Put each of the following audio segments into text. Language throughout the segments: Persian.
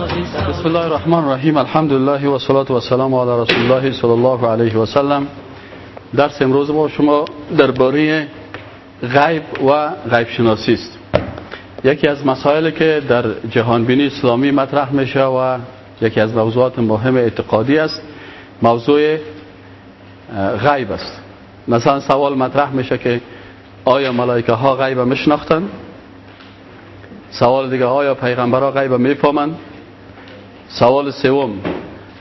بسم الله الرحمن الرحیم الحمد لله و صلات و سلام علی رسول الله صلی الله علیه و سلم درس امروز با شما درباره غیب و غیب شناسی است یکی از مسائلی که در جهان بینی اسلامی مطرح میشه و یکی از موضوعات مهم اعتقادی است موضوع غیب است مثلا سوال مطرح میشه که آیا ملائکه ها غیب میشناختند سوال دیگه آیا پیغمبرها غیب می‌فهمند سوال سوم.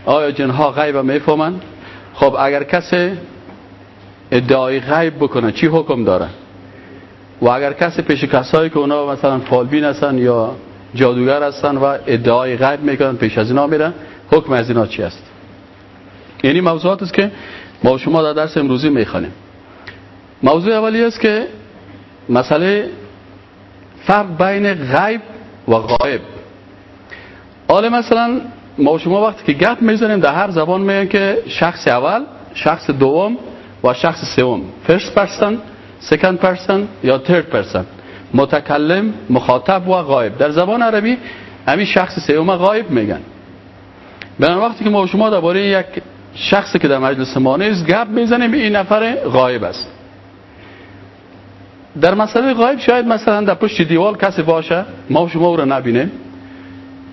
آیا جنها غیب می‌فهمند؟ خب اگر کسی ادعای غیب بکنه چی حکم داره؟ و اگر کسی پیش کسایی که اونا مثلا فالبین هستن یا جادوگر هستن و ادعای غیب می‌کنن پیش از اینا میرن حکم از اینا چی است؟ یعنی موضوعات است که ما شما در درس امروزی می‌خوانیم. موضوع اولی است که مسئله فرق بین غیب و غایب حالا مثلا ما شما وقتی که گپ می‌زنیم در هر زبان میگن که شخص اول شخص دوم و شخص سوم. فرست پرسن سکند پرسن یا ترد پرسن متکلم مخاطب و غایب. در زبان عربی همین شخص سوم غایب میگن. بنابراین وقتی که ما شما درباره یک شخصی که در مجلس ما نیست گپ می‌زنیم این نفر غایب است. در مسئله غایب شاید مثلا در پشت دیوال کسی باشه ما شما او را نبینیم.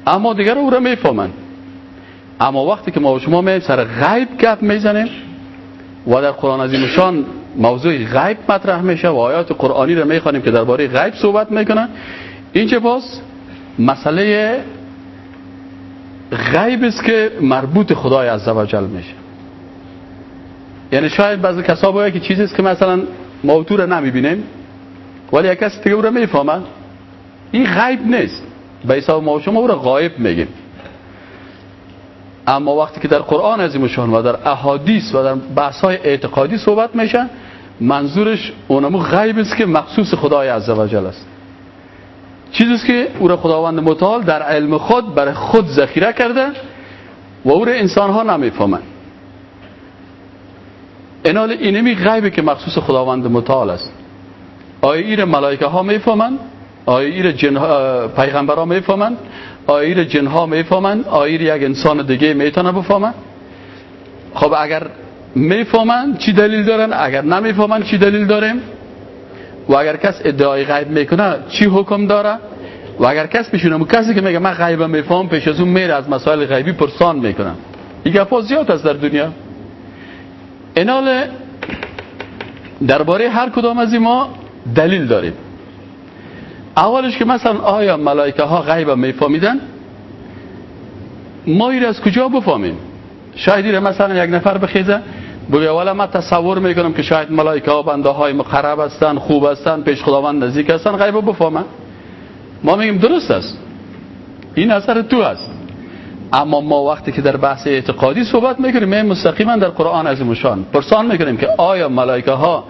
اما دیگر او را می‌فهمن اما وقتی که ما شما می سر غیب گپ می‌زنیم و در قرآن عظیمشان موضوع غیب مطرح میشه و آیات قرآنی را می‌خوانیم که درباره غیب صحبت می‌کنن. اینجا باز مسئله غیب است که مربوط خدای عزوجل میشه. یعنی شاید بعضی کسا باید که چیزی است که مثلا ما را نمی‌بینیم ولی یک کسی دیگه او را این غیب نیست. به حساب ما شما او را غایب میگیم. اما وقتی که در قرآن عظیمشان و در احادیث و در بحث های اعتقادی صحبت میشن منظورش اونمو غیب است که مخصوص خدای عزوجل است. چیزی است که او را خداوند متعال در علم خود برای خود ذخیره کرده و او را انسان ها نمی‌فهمن. اینال اینمی غیبی که مخصوص خداوند متعال است. آیا ایر ملائکه ها می‌فهمن آیا ایر جن پیغمبر ها می‌فهمن آیا ایر جن ها می‌فهمن آیا ایر یک انسان دیگه می‌تونه بفهمن خب اگر می‌فهمن چی دلیل دارن اگر نمی‌فهمن چی دلیل داریم. و اگر کس ادعای غیب می‌کنه چی حکم داره؟ و اگر کس میشونه کسی که میگه من غیب میفهم پیش از اون میره از مسائل غیبی پرسان می‌کنه. این گفا زیاد است در دنیا. اینال درباره هر کدام از ما دلیل داریم. اولش که مثلا آیا ملائکه ها غیب میفهمیدن؟ ما این از کجا بفهمیم؟ شاید مثلا یک نفر بخیزه بگه والا من تصور می‌کنم که شاید ملائکه ها بنده های مقرب هستن خوب هستن پیش خداوند نزدیک هستن غیب بفهمن. ما میگیم درست است. این اثر تو است. اما ما وقتی که در بحث اعتقادی صحبت می‌کنیم ما مستقیما در قرآن عظیم پرسان می‌کنیم که آیا ملائکه ها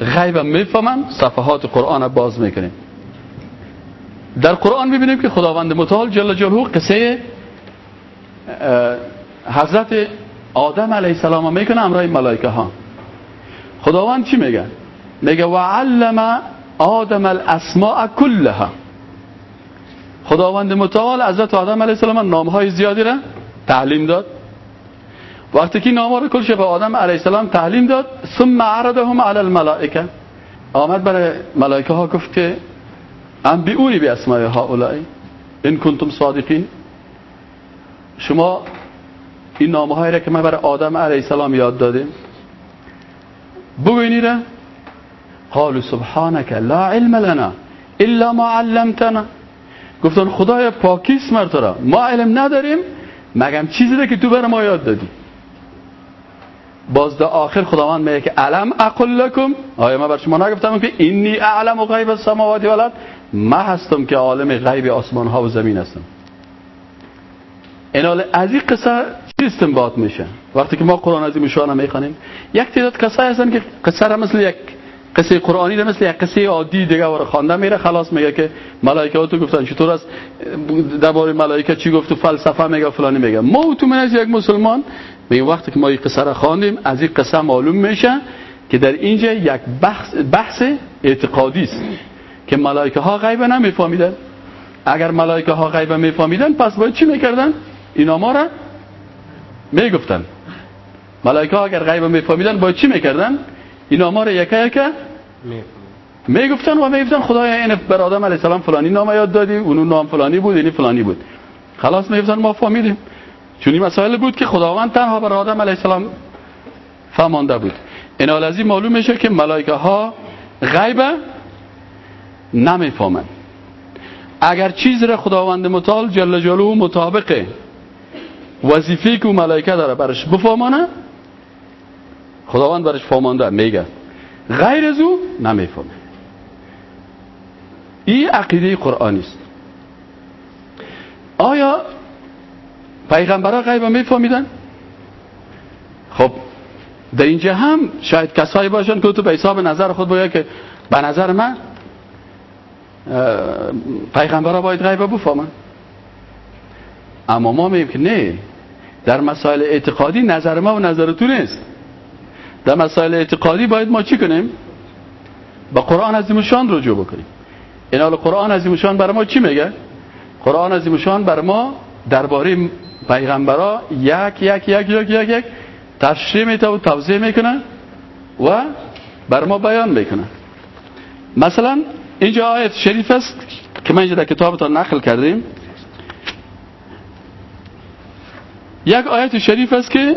غیب می‌فهمن؟ صفحات قرآن باز می‌کنیم. در قرآن می‌بینیم که خداوند متعال جل جلاله قصه حضرت آدم علیه السلام می‌کنه امرای ملائکه ها. خداوند چی میگه؟ میگه وعلم آدم الاسماء کلها خداوند متعال حضرت آدم علیه السلام نامهای زیادی را تعلیم داد. وقتی که نامها رو کلش به آدم علیه السلام تعلیم داد ثم عرضهم علی الملائکه. آمد برای ملائکه ها گفت که انبیونی به اسماء هؤلاء. ان کنتم صادقین شما این نامه هایی را که ما برای آدم علیه السلام یاد دادیم بگوینی را قالوا سبحانك لا علم لنا الا ما علمتنا. گفتن خدای پاکیست مرترا ما علم نداریم مگم چیزی را که تو برای ما یاد دادی. باز در آخر خداوند میگه که علم اقل لکم. آیا ما بر شما نگفتم که اینی اعلم و غیب السماوات والارض؟ ما هستم که عالم غیب آسمان ها و زمین هستم. اینال از این قصه چی استنباط میشه؟ وقتی که ما قرآن عظیم شان می‌خوانیم یک تعداد کسایی هستن که قصه را مثل یک قصه قرآنی را مثل یک قصه عادی دیگه ور خوانده میره خلاص میگه که ملائکه تو گفتن چطور است؟ درباره ملائکه چی گفت؟ و فلسفه میگه فلانی میگه. ما تو من از یک مسلمان به وقتی که ما این قصه را خواندیم از این قصه معلوم میشه که در اینجا یک بحث, بحث اعتقادی است که ملائکه ها غیب نمیفهمیدن اگر ملائکه ها غیب میفهمیدن پس باید چی می‌کردن؟ اینا ما را می‌گفتن ملائکه ها اگر غیب میفهمیدن باید چی می‌کردن؟ اینا ما را یکه یکه می‌گفتن و می‌گفتن خدایا این بر آدم علیه السلام فلانی نام یاد دادی اون نام فلانی بود اینی فلانی بود. خلاص می‌گفتن ما فهمیدیم. چون این مسائل بود که خداوند تنها بر آدم علیه السلام فهمانده بود. این معلوم میشه که ملائکه ها غیب نمی‌فهمن اگر چیز را خداوند متعال جل جلاله مطابق وظیفه که ملائکه داره برش بفهمانه خداوند برش فهمانده میگه. غیر از او نمی‌فهمه. این عقیده قرآنی است. آیا پیغمبرها غیب میفهمیدن. خب در اینجا هم شاید کسایی باشن که تو به حساب نظر خود باید که به نظر من پیغمبرها باید غیب بفهمن. اما ما میگیم که نه در مسائل اعتقادی نظر ما و نظر تو نیست. در مسائل اعتقادی باید ما چی کنیم؟ با قرآن عظیم رجوع بکنیم. این حال قرآن عظیم برای ما چی میگه؟ قرآن عظیم برای ما درباره پیغمبرا یک یک یک یک یک یک تشریح میته و توضیح می‌کنه و بر ما بیان می‌کنه. مثلا اینجا آیت شریف است که من اینجا در کتابتان نقل کردیم. یک آیت شریف است که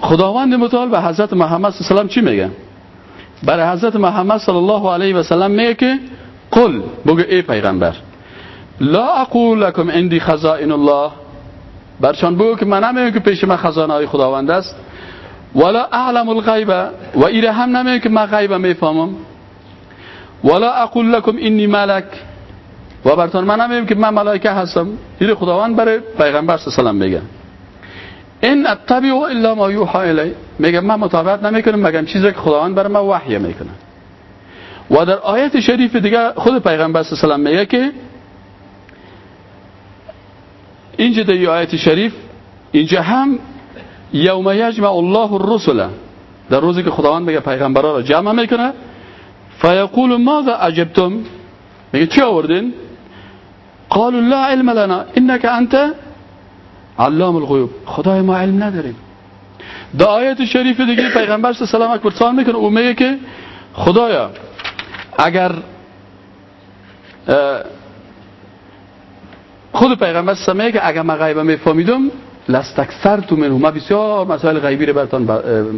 خداوند متعال به حضرت محمد صلی الله علیه و چی میگه؟ برای حضرت محمد صلی الله علیه و سلم میگه که قل بگو ای پیغمبر. لا اقول لكم عندي خزائن الله. برشان بگو که من نمیگم که پیش من خزانه های خداوند است. ولا اعلم الغیب و ایره هم نمیگم که من غیب می‌فهمم. ولا اقول لكم انی ملک. و برتون من نمیگم که من ملائکه هستم. ایره خداوند برای پیغمبر صلی الله علیه و این اتبع الا ما یوحى الی. میگه من مطابقت نمی‌کنم مگر چیزی که خداوند برای من وحی می‌کنه. و در آیت شریف دیگه خود پیغمبر صلی الله علیه میگه که اینجا در آیت شریف اینجا هم یوم یجمع الله الرسل. در روزی که خداوند میگه پیغمبرا را جمع می‌کنه. فیقول ماذا عجبتم؟ میگه چی آوردین؟ قالوا لا علم لنا انك انت علام الغیوب. خدای ما علم نداریم. در آیت شریف دیگه پیغمبر سلام می‌کنه. او میگه که خدایا اگر خود پیغمبر سمیه که اگر من غیبه میفهمیدم لستکثر تو منو ما بسیار مسائل غیبی رو براتون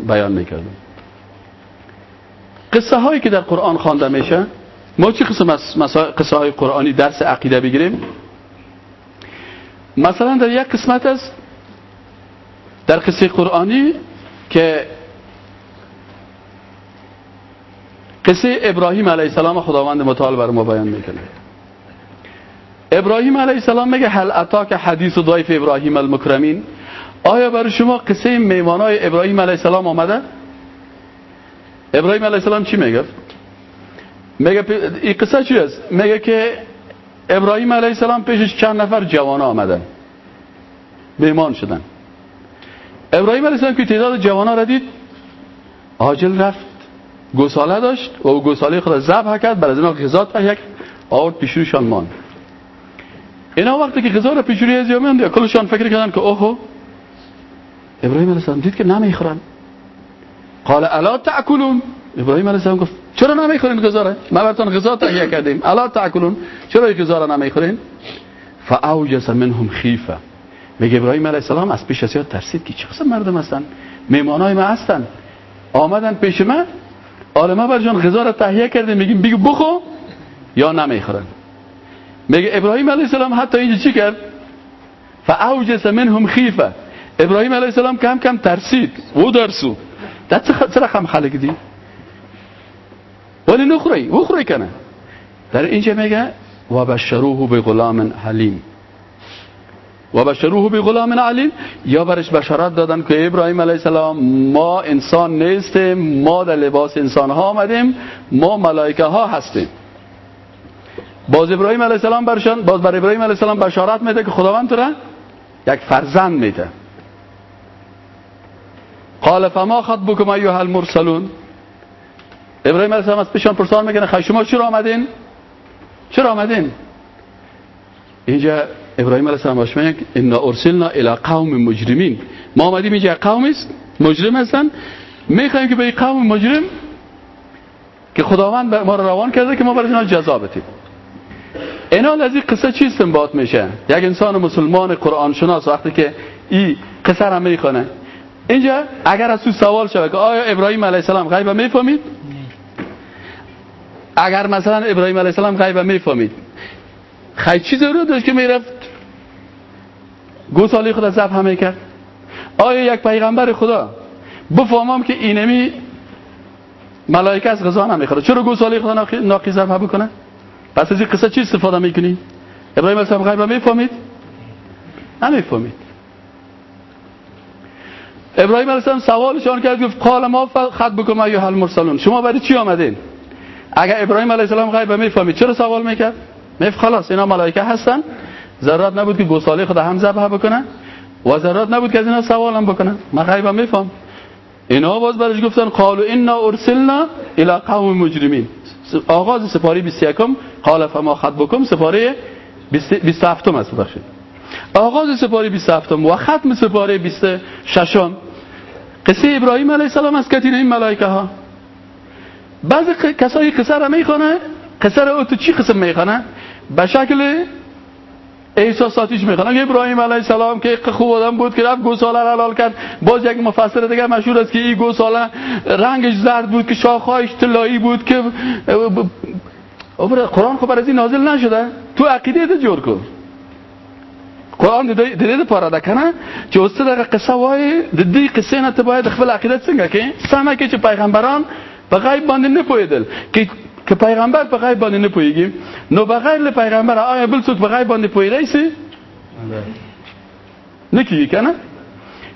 بیان می‌کردم. قصه هایی که در قرآن خوانده میشه ما چه از قصه های قرآنی درس عقیده بگیریم؟ مثلا در یک قسمت است در قصه قرآنی که قصه ابراهیم علیه السلام خداوند متعال بر ما بیان می‌کنه ابراهیم علیه السلام میگه هل اتاک حدیث ضیف ابراهیم المکرمین؟ آیا برای شما قصه میمانای ابراهیم علیه السلام آمده؟ ابراهیم علیه السلام چی میگه؟ میگه این قصه چی است؟ میگه که ابراهیم علیه السلام پیشش چند نفر جوان آمدن. میمان شدن. ابراهیم علیه السلام که تعداد جوان را دید عاجل رفت گساله داشت و او گساله خود ذبح کرد بعد از اینا غذا تهیه آورد ماند. اینا وقتی که غذا را پیشوری از یامن کلشان فکر کردن که اوهو ابراهیم علیه السلام دید که نمی‌خورن. قال الا تاکلون ابراهیم علیه السلام گفت چرا نمی‌خورین غذا ما براتون غذا تهیه کردیم. الا تاکلون چرا این غذا را نمی‌خورین؟ فاوجس منهم خیفه. میگه ابراهیم علیه السلام از پیش از یاد ترسید که چه مردم هستن؟ میمانای ما هستن. آمدن پیش من آره ما برجان غذا را تهیه کردیم. میگیم بگو بخو. یا نمی‌خورن. میگه ابراهیم علیه السلام حتی اینجا چی کرد؟ فاوجس منهم خیفه. ابراهیم علیه السلام کم کم ترسید. او درسو. ده چه رقم خلق دی؟ ولی نخوری بخوری کنه. در اینجا میگه و بشروه به غلام حلیم و بشروه به غلام علیم. یا برش بشارت دادن که ابراهیم علیه السلام ما انسان نیستیم ما در لباس انسان ها آمدیم ما ملائکه ها هستیم. باز ابراهیم علیه السلام برشان باز بر ابراهیم علیه السلام بشارت میده که خداوند تو یک فرزند میده. قال فما خطبكم ایها المرسلون؟ ابراهیم علیه السلام از پیشان پرسان می‌کنه خیلی شما چرا آمدین؟ چرا آمدین؟ اینجا ابراهیم علیه السلام باش میگه ان ارسلنا الى قوم مجرمین. ما آمدیم اینجا قومی است مجرم هستن؟ می‌خوایم که به قوم مجرم که خداوند ما رو روان کرده که ما برای جزا اینا از این قصه چی استنباط میشه یک انسان مسلمان قرآن شناس وقتی که این قصه را می‌خونه اینجا اگر از تو سوال شود که آیا ابراهیم علیه السلام غیب می‌فهمید اگر مثلا ابراهیم علیه السلام غیب می‌فهمید خیلی چیز رو داشت که می‌رفت گوسالی خدا ذبح همه کرد آیا یک پیغمبر خدا بفهمم که اینمی ملائکه از غذا نمی‌خوره چرا گوسالی خدا ناقی ذبح بکنه پس از این قصه چی استفاده می‌کنی؟ ابراهیم علیه السلام غیب می‌فهمید؟ نمی‌فهمید. ابراهیم علیه السلام سوالشان کرد گفت قال ما خط بکن ایها المرسلون. شما برای چی آمدین؟ اگر ابراهیم علیه السلام غیب می‌فهمید چرا سوال می‌کرد؟ میف خلاص اینا ملائکه هستن. ضرورت نبود که گوساله خدا هم ذبح بکنن و ضرورت نبود که از اینا سوالم بکنن. من غیب میفهم. اینا باز برش گفتن قالوا انا ارسلنا الى قوم مجرمین. آغاز سپاری 21 قال فما خطبكم سپاره 27 است بخشید آغاز سپاری 27 و ختم سپاره 26 قصه ابراهیم علیه السلام از کتین این ملائکه ها بعضی کسایی قصه را می‌خونه قصه را تو چی قسم می‌خونه؟ به شکل احساساتیش می‌خونه ابراهیم علیه السلام که خوب آدم بود که رفت گوساله را حلال کرد. باز یک مفسر دیگه مشهور است که این گوساله رنگش زرد بود که شاخهایش طلایی بود که قرآن خب از این نازل نشده. تو عقیده ده جور کن. قرآن دیده ده پارا کنه چه است دقیقه قصه وای دی قصه نه باید خپل عقیده څنګه که؟ سمه که چه پیغمبران؟ به غیب باندې نه که که پیغمبر په غیب باندې نه پويږي نو بغیر له پیغمبر آیا بل څوک په غیب باندې پویلی سي نه کیږي کنه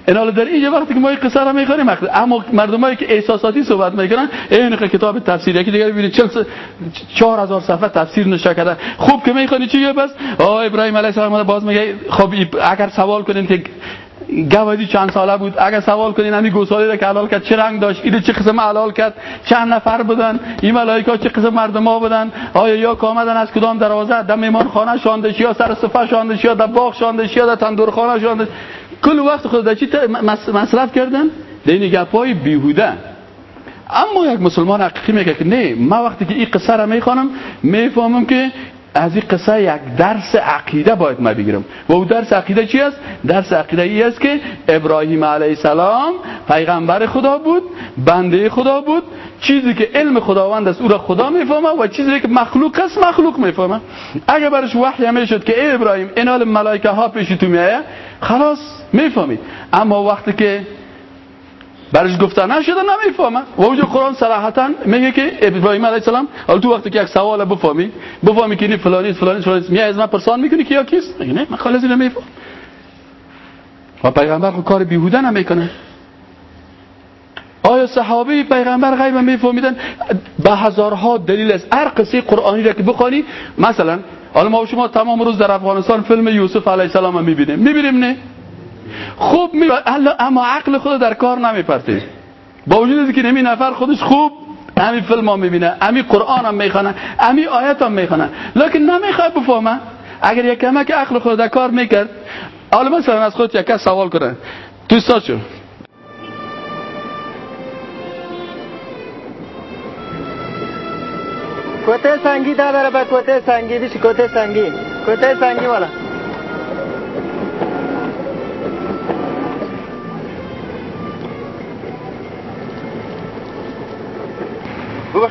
انال در اینجا وقتی که ما این قصه را می‌خوریم اما مردمایی که احساساتی صحبت می‌کنن این کتاب تفسیر یکی دیگه ببینید 4000 هزار صفحه تفسیر نشه کرده. خوب که می‌خونی چیه بس؟ آه ابراهیم علیه السلام باز میگه خب اگر سوال کنین که گوادی چند ساله بود. اگر سوال کنین همین گوساله را که حلال کرد چه رنگ داشت؟ اینو چه قسم حلال کرد؟ چند نفر بودن؟ این ملائکه چه قسم مردم ها بودن؟ آیا یا آمدن از کدام دروازه؟ در میمان خانه شانده یا سر صفه شانده یا در باغ شانده یا در تندور خانه شانده کل وقت خود در چی مصرف کردن؟ در این گپای بیهوده. اما یک مسلمان حقیقی میگه که نه ما وقتی که این قصه را می‌خوانم می‌فهمم که از این قصه یک درس عقیده باید ما بگیرم. و او درس عقیده چی است؟ درس عقیده ای است که ابراهیم علیه السلام پیغمبر خدا بود بنده خدا بود. چیزی که علم خداوند است او را خدا می‌فهمه و چیزی که مخلوق است مخلوق می‌فهمه. اگر برش وحی همه شد که ای ابراهیم اینال ملائکه ها پیش تو میایه خلاص می‌فهمید. اما وقتی که برش گفته نشده نمی‌فهمه و اونجا قرآن صراحتا میگه که ابراهیم علیه السلام حالا تو وقتی که یک سوال بفهمی بفهمی که این فلانی فلانی فلانی میای از من پرسان می‌کنی که یا کیست؟ میگه نه من خالص نمیفهم و پیغمبر کار بیهوده نمی‌کنه. آیا صحابه پیغمبر غیب میفهمیدن؟ به هزارها دلیل از هر قصه قرآنی را که بخوانی مثلا حالا ما شما تمام روز در افغانستان فیلم یوسف علیه السلام می‌بینیم. می‌بینیم نه؟ خوب می اما عقل خود در کار نمیپرته با وجود که نمی نفر خودش خوب همین فیلم ها می‌بینه همین قرآن هم می‌خوانه همین آیت هم می‌خوانه لیکن نمی‌خواد بفهمه. اگر یک کمک عقل خود در کار می‌کرد حالا مثلا از خود یک سوال کنه. تو شو. کوته سنگی داره به کوته سنگی بیش کوته سنگی. کوته سنگی والا.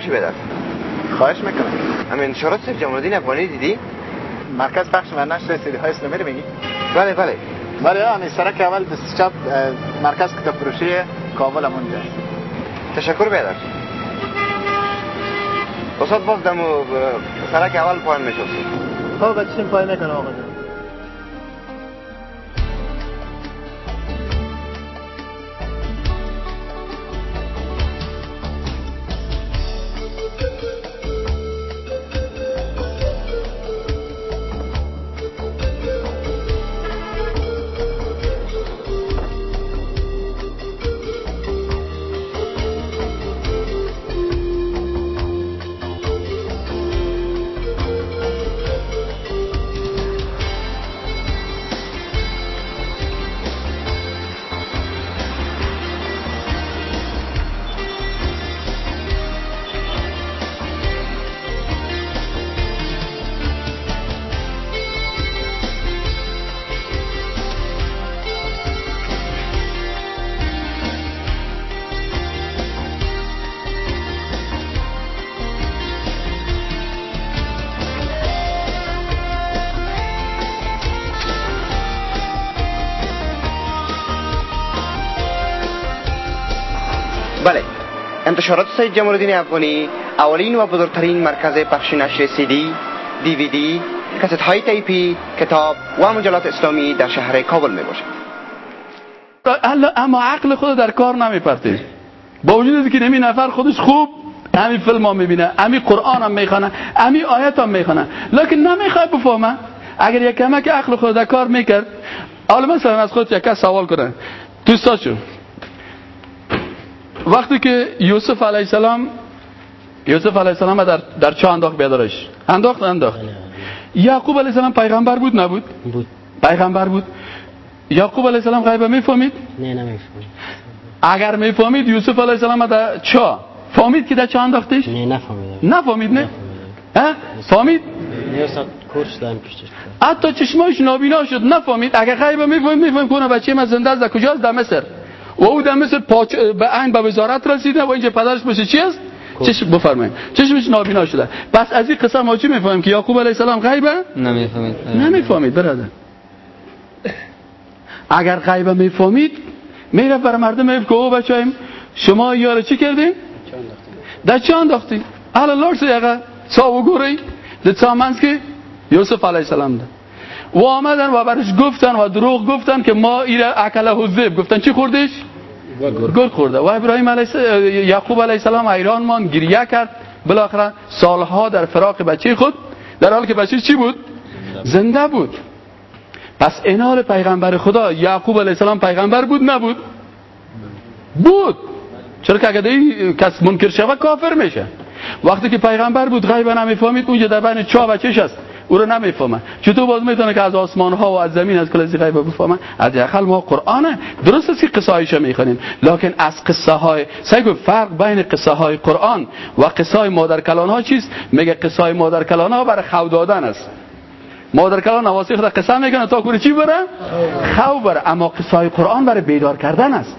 ببخشی بدر خواهش می‌کنم. همین انشارات سیف جمالدین افغانی دیدی؟ مرکز پخش و نشر سیدی های اسلامی رو میگی؟ بله بله. بله آن سرک اول دست چپ مرکز کتاب فروشی کابل هم اونجا تشکر بیادر استاد باز دمو سرک اول پایین میشوست خب بچشیم پایین می‌کنم آقا بله. انتشارات سید جمال الدین افغانی اولین و بزرگترین مرکز پخش نشر سی دی دی وی دی کست های تیپی کتاب و مجلات اسلامی در شهر کابل می باشد اما عقل خود در کار نمیپرته با وجود که نمی نفر خودش خوب همین فیلم ها می‌بینه همین قرآن هم می‌خوانه همین آیت هم می‌خوانه لکن نمی‌خواد بفهمه اگر یک کمک عقل خود در کار می‌کرد حالا مثلا از خود یک سوال کنه. تو شو وقتی که یوسف علیه السلام یوسف علیه السلام در در چه انداخت بیادرش انداخت انداخت. یعقوب علیه السلام پیغمبر بود نبود؟ بود. پیغمبر بود. یعقوب علیه السلام غیبه می‌فهمید؟ نه نمی‌فهمید اگر می‌فهمید یوسف علیه السلام در چا؟ فهمید که در چه انداختش؟ نه نفهمیدم. نفهمید نه؟ ها؟ فهمید؟ حتی چشمایش نابینا شد نفهمید. اگر غیبه می‌فهمید می‌فهمید کنه بچه من زنده در کجاست؟ در مصر. و او در مصر پاچ... به عین به وزارت رسیده و اینجا پدرش باشه چی است؟ چشم بفرمایید. چشمش نابینا شده. پس از این قصه ما چی می‌فهمیم؟ که یعقوب علیه السلام غیبه؟ نمی‌فهمید. نمی‌فهمید برادر. اگر غیبه می‌فهمید میره بر مردم میگه که او بچه‌ایم شما یار چی کردین؟ در چه انداختین؟ حالا لارس یقه چا بگوری در چا منز که؟ یوسف علیه السلام ده. و آمدن و برش گفتن و دروغ گفتن که ما ایره اکله حذب گفتن چی خوردش؟ گل خورده. و ابراهیم علیه یعقوب علیه السلام ایران مان گریه کرد. بالاخره سالها در فراق بچه خود. در حالی که بچه چی بود؟ زنده بود. پس انال پیغمبر خدا یعقوب علیه السلام پیغمبر بود؟ نبود؟ بود. چرا که اگر کس منکر شود کافر میشه. وقتی که پیغمبر بود غیب نمی‌فهمید اونجا در بین چا و است. او رو نمی‌فهمه. چطور باز می‌تونه که از آسمان ها و از زمین از کل غیب بفهمه؟ از اقل ما قرآن درست است که قصه هایش می‌خونیم. لکن از قصه های سعی فرق بین قصه های قرآن و قصه های مادر کلان ها چیست؟ میگه قصه های مادر کلان ها برای خو دادن است. مادر کلان نواسی خود قصه می‌کنه تا کنه چی بره؟ خو بره. اما قصه های قرآن برای بیدار کردن است.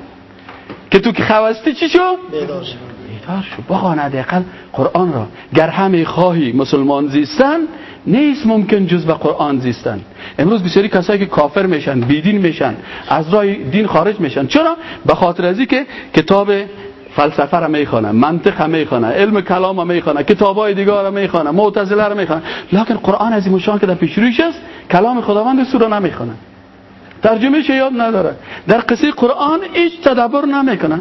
که تو که خواستی چی شو؟ بیدار شد بیدار شو. بخوان حداقل قرآن را. گر همه خواهی مسلمان زیستن نیست ممکن جز به قرآن زیستن. امروز بسیاری کسایی که کافر میشن بیدین میشن از راه دین خارج میشن. چرا؟ به خاطر ازی که کتاب فلسفه را می‌خوانه منطق را می‌خوانه علم کلام را می‌خوانه کتاب های دیگر را می‌خوانه معتزله را می‌خوانه لکن قرآن از این مشان که در پیش رویش است کلام خداوند سوره نمی‌خوانه ترجمه یاد نداره. در قصه قرآن هیچ تدبر نمی‌کنه.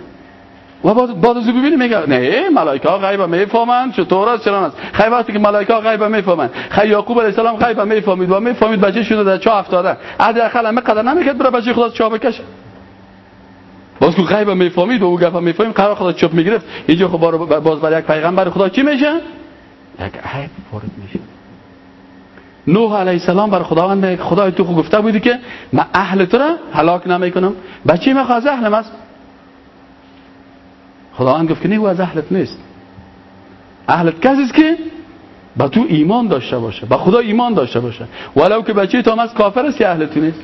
و بعد از ببینیم میگه نه ملائکه ها غیب می‌فهمند چطور است چرا است. خیلی وقتی که ملائکه ها غیب می‌فهمند. خیلی یعقوب علیه السلام غیب می‌فهمید و می‌فهمید بچه شده در چاه افتاده حداقل همه قدر نمی‌کرد بره بچه خدا چاه بکشه. باز که غیب می‌فهمید و او گفت می‌فهمید قرار خدا چوب می‌گرفت. اینجا خب باز برای یک پیغمبر خدا چی میشه؟ یک عیب وارد میشه. نوح علیه السلام بر خداوند خدای تو گفته بودی که من اهل تو را هلاک نمی‌کنم. بچه من از اهلم است. خداوند گفت که نه او از اهلت نیست. اهلت کسی است که با تو ایمان داشته باشه با خدا ایمان داشته باشه. ولو که بچه تو از کافر است که اهل نیست.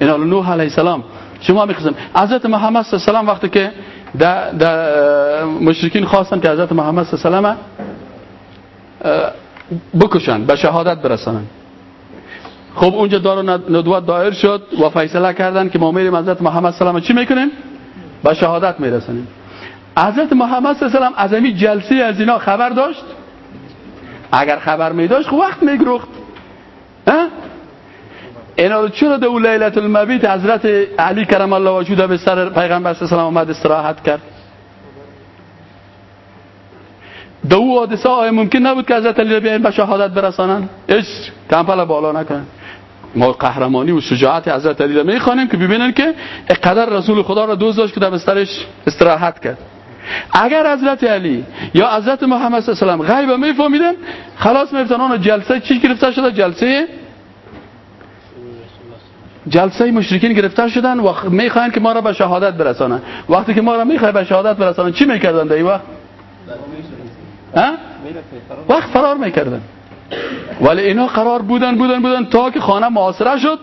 این حالا نوح علیه السلام. شما می‌خواستم حضرت محمد صلی الله علیه وقتی که در دا مشرکین خواستن که حضرت محمد صلی الله علیه بکشن به شهادت برسنن خب اونجا دار و ندوت دایر شد و فیصله کردن که ما میریم حضرت محمد صلی الله چی می‌کنیم؟ به شهادت میرسنیم حضرت محمد صلی الله از همین جلسه از اینا خبر داشت؟ اگر خبر می داشت وقت میگرخت اینا رو چرا در لیلت المبیت حضرت علی کرم الله وجوده به سر پیغمبر صلی الله آمد استراحت کرد؟ دو حادثه آیا ممکن نبود که حضرت علی بیاین به شهادت برسانن هیچ کمپل بالا نکنن ما قهرمانی و شجاعت حضرت علی را می‌خوانیم که ببینن که اقدر رسول خدا را دوست داشت که در بسترش استراحت کرد. اگر حضرت علی یا حضرت محمد صلی الله علیه و آله غیب میفهمیدن خلاص میفتن. اون جلسه چی گرفته شده؟ جلسه جلسه مشرکین گرفتار شدن و می‌خواین که ما را به شهادت برسانن. وقتی که ما را می‌خوای به شهادت برسانن چی می‌کردن؟ در این وقت؟ وقت فرار می‌کردن. ولی اینا قرار بودن بودن بودن تا که خانه معاصره شد.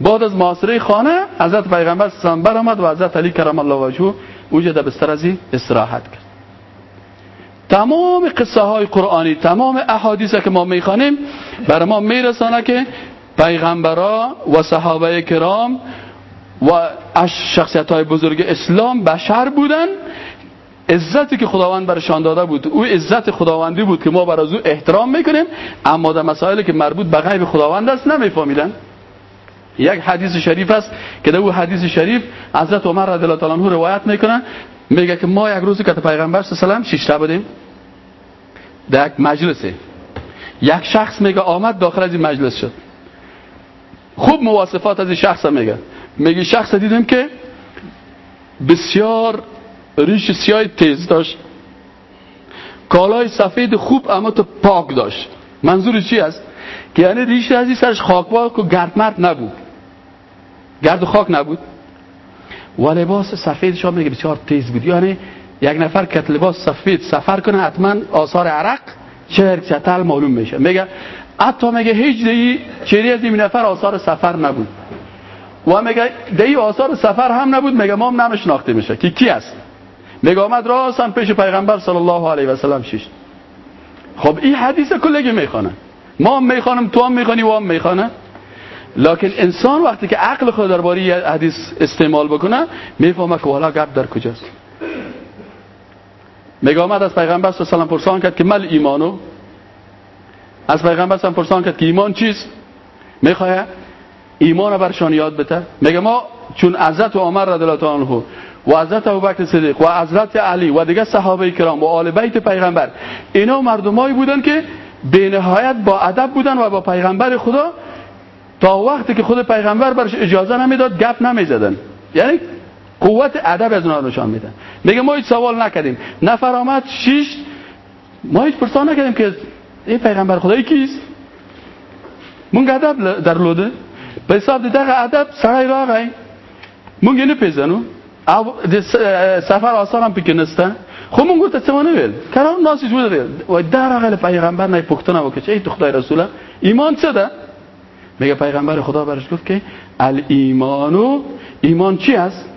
بعد از معاصره خانه حضرت پیغمبر سلام برآمد و حضرت علی کرم الله وجهه در بستر از استراحت کرد. تمام قصه های قرآنی تمام احادیث که ما می‌خوانیم بر ما میرسانه که پیغمبرا و صحابه کرام و شخصیت های بزرگ اسلام بشر بودن. عزتی که خداوند برشان داده بود او عزت خداوندی بود که ما بر از او احترام می‌کنیم. اما در مسائلی که مربوط به غیب خداوند است نمیفهمیدن. یک حدیث شریف است که در حدیث شریف حضرت عمر رضی الله تعالی عنه روایت می‌کنن میگه که ما یک روزی که پیغمبر صلی الله علیه و شش بودیم در یک مجلسه یک شخص میگه آمد داخل از این مجلس شد. خوب مواصفات از این شخص میگه. میگه شخص دیدیم که بسیار ریش سیاه تیز داشت. کالای سفید خوب اما تو پاک داشت. منظور چی است؟ که یعنی ریش از این سرش خاکباک و گردمرد نبود. گرد و خاک نبود. و لباس سفیدش میگه بسیار تیز بود. یعنی یک نفر که لباس سفید سفر کنه حتما آثار عرق چرک چتل معلوم میشه. میگه حتی میگه هیچ دی چهره از این نفر آثار سفر نبود. و میگه دی آثار سفر هم نبود. میگه ما هم نمشناخته میشه. که کی است؟ میگه آمد راستن پیش پیغمبر صلی الله علیه و سلم شش خب این حدیث کلگی می‌خوانه. ما هم می‌خوانم تو هم می‌خوانی و هم می‌خوانه. لکن انسان وقتی که عقل خود درباره حدیث استعمال بکنه می‌فهمه که والا گپ در کجاست. میگه از پیغمبر صلی الله علیه و پرسان کرد که مل ایمانو؟ از پیغمبر صلی پرسان کرد که ایمان چیست؟ می‌خواه ایمان برشان یاد بده. میگه ما چون عزت و عمر رضی الله عنه و حضرت ابوبکر صدیق و حضرت علی و دیگه صحابه کرام و آل بیت پیغمبر اینا مردمایی بودن که به نهایت با ادب بودن و با پیغمبر خدا وقتی که خود پیغمبر برش اجازه نمی‌داد گپ نمی‌زدن. یعنی قوت ادب از اونها نشان میدن. میگه ما هیچ سوال نکردیم. نفر آمد شش ما هیچ پرسان نکردیم که این پیغمبر خدایی کیست؟ مونږ ادب در لوده. په حساب د دغه ادب سړی راغی. مونږ نه پیژنو او د سفر آسان هم پکې نسته خو مونږ ته څه ونه ویل؟ کله ناس جوړ دی و دا راغله پیغمبر نه پښتنه وکړي چې ای خدای رسوله؟ ایمان څه ده؟ میگه پیغمبر خدا برش گفت که الایمانو ایمان چی است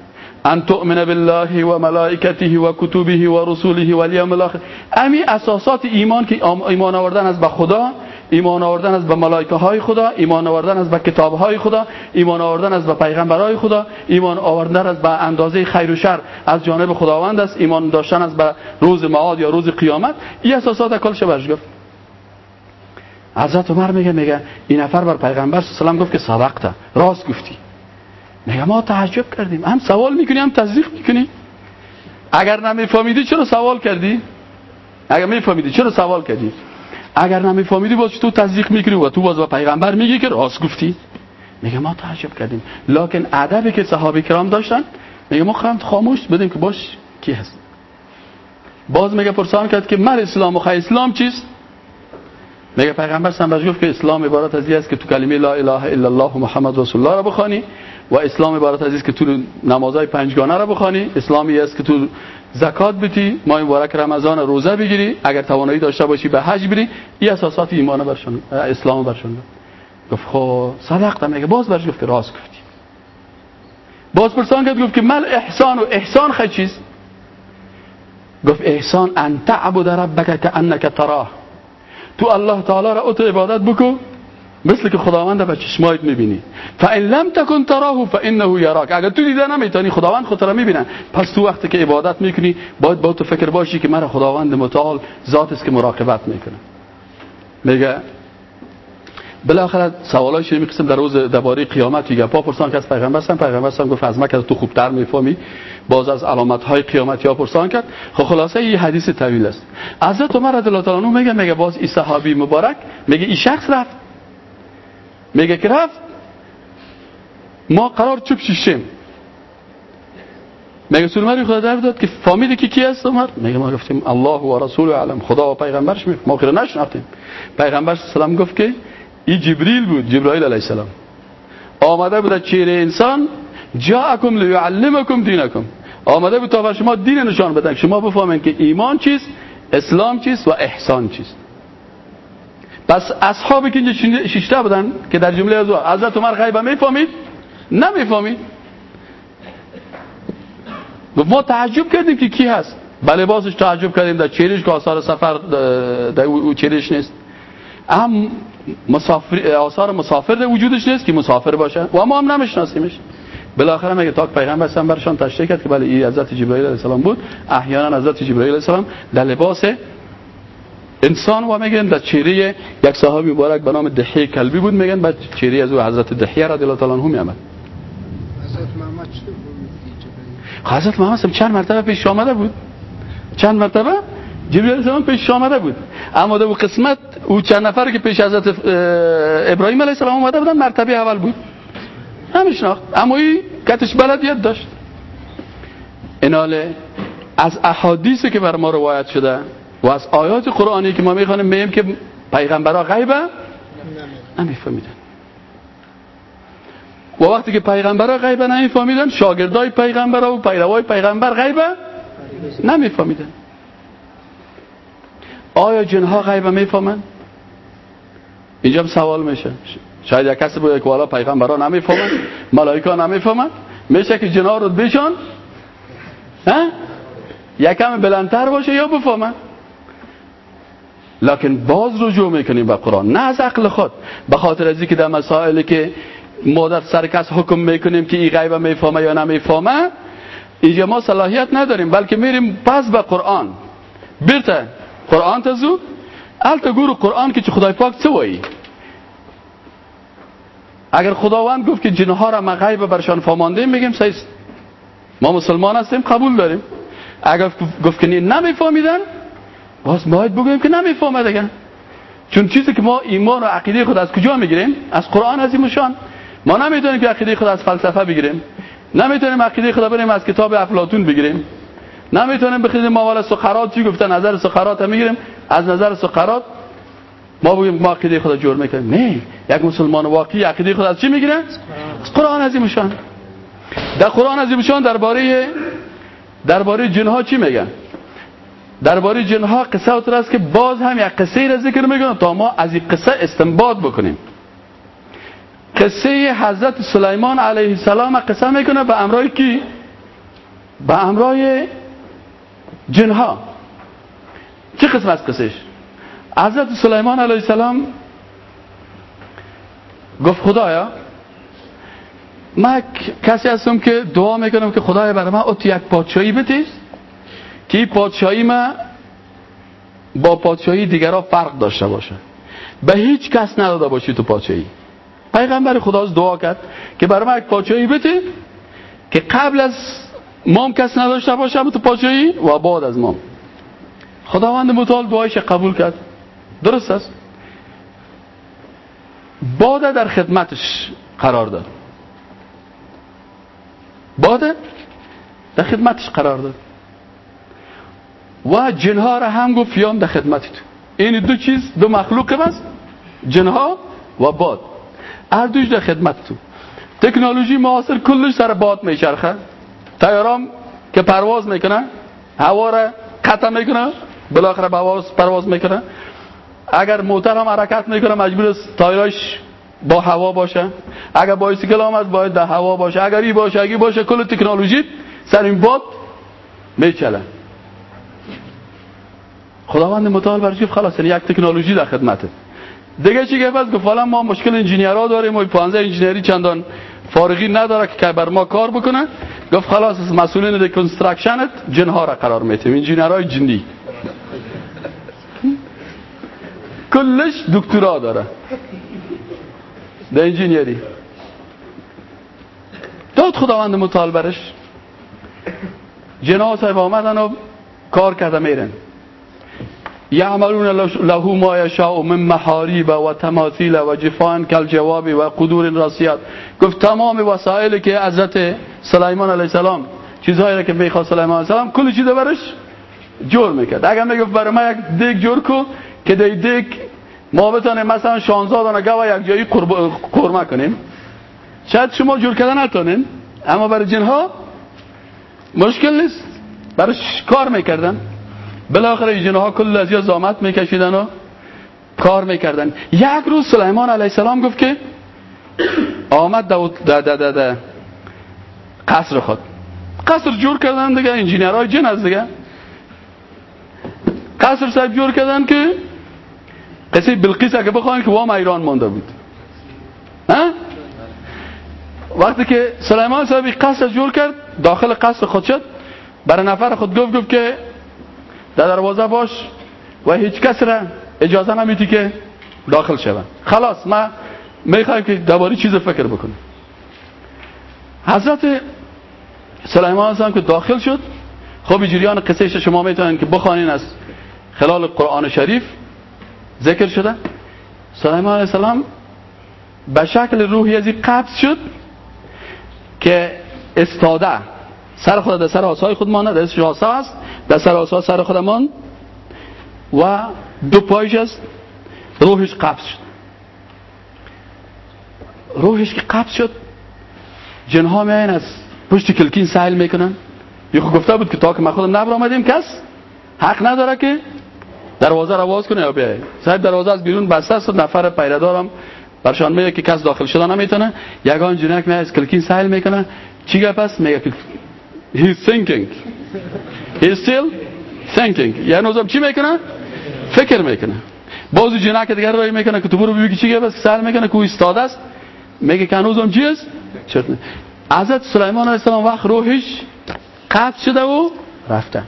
ان تؤمن بالله و ملائکته و کتبه و رسوله و الیوم الاخر. امی اساسات ایمان که ایمان آوردن از به خدا ایمان آوردن از به ملائکه های خدا ایمان آوردن از به کتاب های خدا ایمان آوردن از به پیغمبرای خدا ایمان آوردن از به اندازه خیر و شر از جانب خداوند است ایمان داشتن از به روز معاد یا روز قیامت. این اساسات کلش برش گفت؟ حضرت عمر میگه میگه این نفر بر پیغمبر صلی الله گفت که صدقت راست گفتی. میگه ما تعجب کردیم. هم سوال می‌کنی هم تصدیق می‌کنی. اگر نمیفهمیدی چرا سوال کردی؟ اگر میفهمیدی چرا سوال کردی؟ اگر نمیفهمیدی باز تو تصدیق می‌کنی و تو باز با پیغمبر میگی که راست گفتی. میگه ما تعجب کردیم. لکن ادبی که صحابه کرام داشتن میگه ما خواهم خاموش بدیم که باش کی هست. باز میگه پرسان کرد که مر اسلام و خی اسلام چیست؟ میگه پیغمبر سم گفت که اسلام عبارت از است که تو کلمه لا اله الا الله و محمد رسول الله را بخوانی و اسلام عبارت از است که تو نمازهای پنجگانه را بخوانی. اسلامی است که تو زکات بدی ماه مبارک رمضان روزه بگیری. اگر توانایی داشته باشی به حج بری. این اساسات ایمان برشون اسلام برشون گفت خب صدقت میگه. باز برش گفت راست گفتی. باز پرسان کرد گفت که مل احسان و احسان خیلی چیز؟ گفت احسان ان تعبد ربک کانک تراه. تو الله تعالی را تو عبادت بکو. مثل که خداوند به چشمایت می‌بینی. فان لم تکن تراه فانه یراک. اگر تو دیده نمی‌تونی خداوند خودت را می‌بینه. پس تو وقتی که عبادت می‌کنی باید با تو فکر باشی که مرا خداوند متعال ذات است که مراقبت می‌کنه. میگه بالاخره سوالای شمی قسم در روز درباره قیامت دیگه پا پرسان که از پیغمبر پیغمبر گفت از که تو خوبتر می‌فهمی؟ باز از علامت های قیامت یا پرسان کرد. خب خلاصه این حدیث طویل است. حضرت عمر رضی الله تعالی میگه میگه باز این صحابی مبارک میگه این شخص رفت. میگه که رفت. ما قرار چوب شیشیم. میگه سلمری خدا در داد که فامیلی که کی است عمر؟ میگه ما گفتیم الله و رسول علم خدا و پیغمبرش میگه ما خیلی نشناختیم. پیغمبر سلام گفت که این جبریل بود جبرائیل علیه السلام. آمده بود چهره انسان جاءکم لیعلمکم دینکم. آمده بود تا بر شما دین نشان بده شما بفهمید که ایمان چیست اسلام چیست و احسان چیست. پس اصحابی که اینجا شیشته بودن که در جمله از حضرت عمر غیبه می‌فهمید؟ نمی‌فهمید. ما تعجب کردیم که کی هست. بله بازش تعجب کردیم در چهرش که آثار سفر در او چهرش نیست. هم مسافر آثار مسافر در وجودش نیست که مسافر باشه. و ما هم نمیشناسیمش. بالاخره میگه تاک پیغمبر هستن برشان تشریح کرد که بله این حضرت جبرائیل علیه السلام بود؟ احیانا حضرت جبرائیل علیه السلام در لباس انسان و میگن در چهره یک صحابی مبارک به نام دحیه کلبی بود میگن بعد چهره از او حضرت دحیه رضی الله تعالی عنه میامد حضرت محمد چطور بود؟ خب حضرت محمد هم چند مرتبه پیش آمده بود؟ چند مرتبه؟ جبرئیل علیه السلام پیش آمده بود. اما در قسمت او چند نفر که پیش حضرت ابراهیم علیه السلام اومده بودن مرتبه اول بود. نمیشناخت. اما این کتش بلدیت داشت. ایناله از احادیثی که بر ما روایت شده و از آیات قرآنی که ما می‌خوانیم میگیم که پیغمبرها غیبه نمیفهمیدن. و وقتی که پیغمبرها غیبه نمیفهمیدن شاگردای پیغمبرها و پیروای پیغمبر غیبه نمیفهمیدن. آیا جنها غیبه می‌فهمن؟ اینجا هم سوال میشه. شاید یک کسی بوده که والا پیغمبرها نمی‌فهمن ملائکه نمی‌فهمن میشه که جنها رو بشان ها؟ یکم بلندتر باشه یا بفهمن لکن باز رجوع می‌کنیم به قرآن نه از عقل خود. به خاطر از که در مسائلی که ما در سر کس حکم می‌کنیم که این غیبه می‌فهمه یا نمی‌فهمه اینجا ما صلاحیت نداریم بلکه میریم پس به قرآن. بیرته. قرآن تزو التا گورو قرآن که چه خدای پاک چه وایی؟ اگر خداوند گفت که جنها را ما غیب برشان فهمانده میگیم سیست ما مسلمان هستیم قبول داریم. اگر گفت که نمیفهمیدن باز باید بگویم که نمی‌فهمه دیگه چون چیزی که ما ایمان و عقیده خود از کجا می‌گیریم؟ از قرآن عظیمشان ما نمی‌تونیم که عقیده خود از فلسفه بگیریم. نمی‌تونیم عقیده خود بریم از کتاب افلاطون بگیریم. نمی‌تونیم بخیریم ما والا سقراط چی گفته؟ نظر سقراط هم می‌گیریم. از نظر سقراط ما بگیم ما عقیده خود جور می‌کنیم نه. یک مسلمان واقعی عقیده خود از چی می‌گیره؟ از قرآن. عظیمشان در قرآن عظیمشان درباره درباره جنها چی میگن؟ درباره جنها قصه اوتر است که باز هم یک قصه را ذکر می‌کنم تا ما از این قصه استنباط بکنیم. قصه حضرت سلیمان علیه السلام قصه می‌کنه به امرای کی؟ به امرای جنها. چه قسم از قصهش؟ حضرت سلیمان علیه السلام گفت خدایا من کسی هستم که دعا می‌کنم که خدای برای من ات یک پادشاهی بتیز که این پادشاهی ما با پادشاهی دیگرها فرق داشته باشه. به هیچ کس نداده باشی تو پادشاهی. پیغمبر خدا از دعا کرد که برای من یک پادشاهی بده که قبل از مام کس نداشته باشه تو پادشاهی و بعد از مام. خداوند متعال دعایش قبول کرد. درست است؟ باده در خدمتش قرار داد. باده در خدمتش قرار داد. و جنها را هم گفت فیام در تو این دو چیز دو مخلوق است جنها و باد. هر دوش در خدمت تو تکنولوژی معاصر کلش سر باد میچرخه. تیارام که پرواز می‌کنه هوا را قطع می‌کنه بالاخره پرواز می‌کنه اگر موتر هم حرکت می‌کنه مجبور است تایراش با هوا باشه. اگر بایسیکل از باید در هوا باشه. اگر ای باشه اگه باشه کل تکنولوژی سر این باد میچله. خداوند متعال برش گفت؟ خلاص یعنی یک تکنولوژی در خدمته دیگه چی گفت؟ گفت حالا ما مشکل انجینیرها داریم و پانزه انجینری چندان فارغی نداره که بر ما کار بکنه. گفت خلاص از مسئولین دی construction ت جن‌ها را قرار میتیم انجینرهای جنی. کلش دکترا داره. در انجینیری. داد خداوند متعال برش. جنها صاحب آمدن و کار کرده میرن یعملون له ما یشاء من محاریب و تماثیل و جفان کل جواب و قدور راسیات گفت تمام وسایلی که حضرت سلیمان علیه السلام چیزهایی را که می‌خواست سلیمان علیه السلام کل چیز برش جور می‌کرد. اگر می‌گفت برای ما یک دیگ جور کو که دی دیگ ما بتانیم مثلا 16 دانه گوه یک جایی قرمه کنیم. شاید شما جور کردن نتونین اما برای جنها مشکل نیست. برش کار می‌کردن؟ بالاخره اینها کل از یا زامت میکشیدن و کار می‌کردن. یک روز سلیمان علیه السلام گفت که آمد در ده ده ده قصر خود. قصر جور کردن دیگه انجینیرهای جن از دیگه. قصر صاحب جور کردن که قصه بلقیس اگه بخواین که وام ایران مانده بود. ها؟ وقتی که سلیمان صاحبی قصر جور کرد داخل قصر خود شد برای نفر خود گفت گفت که در دروازه باش و هیچ کس را اجازه نمیدی که داخل شود خلاص ما می‌خوایم که دوباره چیز فکر بکنیم. حضرت سلیمان هم که داخل شد خب جریان قصه شما می‌تونن که بخوانین از خلال قرآن شریف. ذکر شده سلیمان علیه السلام به شکل روحی ازی قبض شد که استاده سر خود در سر آسای خود مانه دستش آسا است در سر آسا سر خود مان و دو پایش است روحش قبض شد روحش که قبض شد جنها میاین از پشت کلکین سهل می‌کنن یه گفته بود که تا که ما خودم نبر آمدیم کس حق نداره که دروازه رو باز کنه یا بیای؟ صاحب دروازه از بیرون بسته است نفر پیردارم برشان میگه که کس داخل شده نمی‌تونه. یگان جنک میاد کلکین سهل می‌کنه. چی گپ است میگه he's thinking he's still thinking یعنی اوزم چی می‌کنه؟ فکر می‌کنه. باز جنک دیگر رای می‌کنه که تو برو ببینی چی گپ است می‌کنه که ایستاده است. میگه که هنوزم چی است؟ حضرت سلیمان علیه السلام وقت روحش قطع شده و رفته.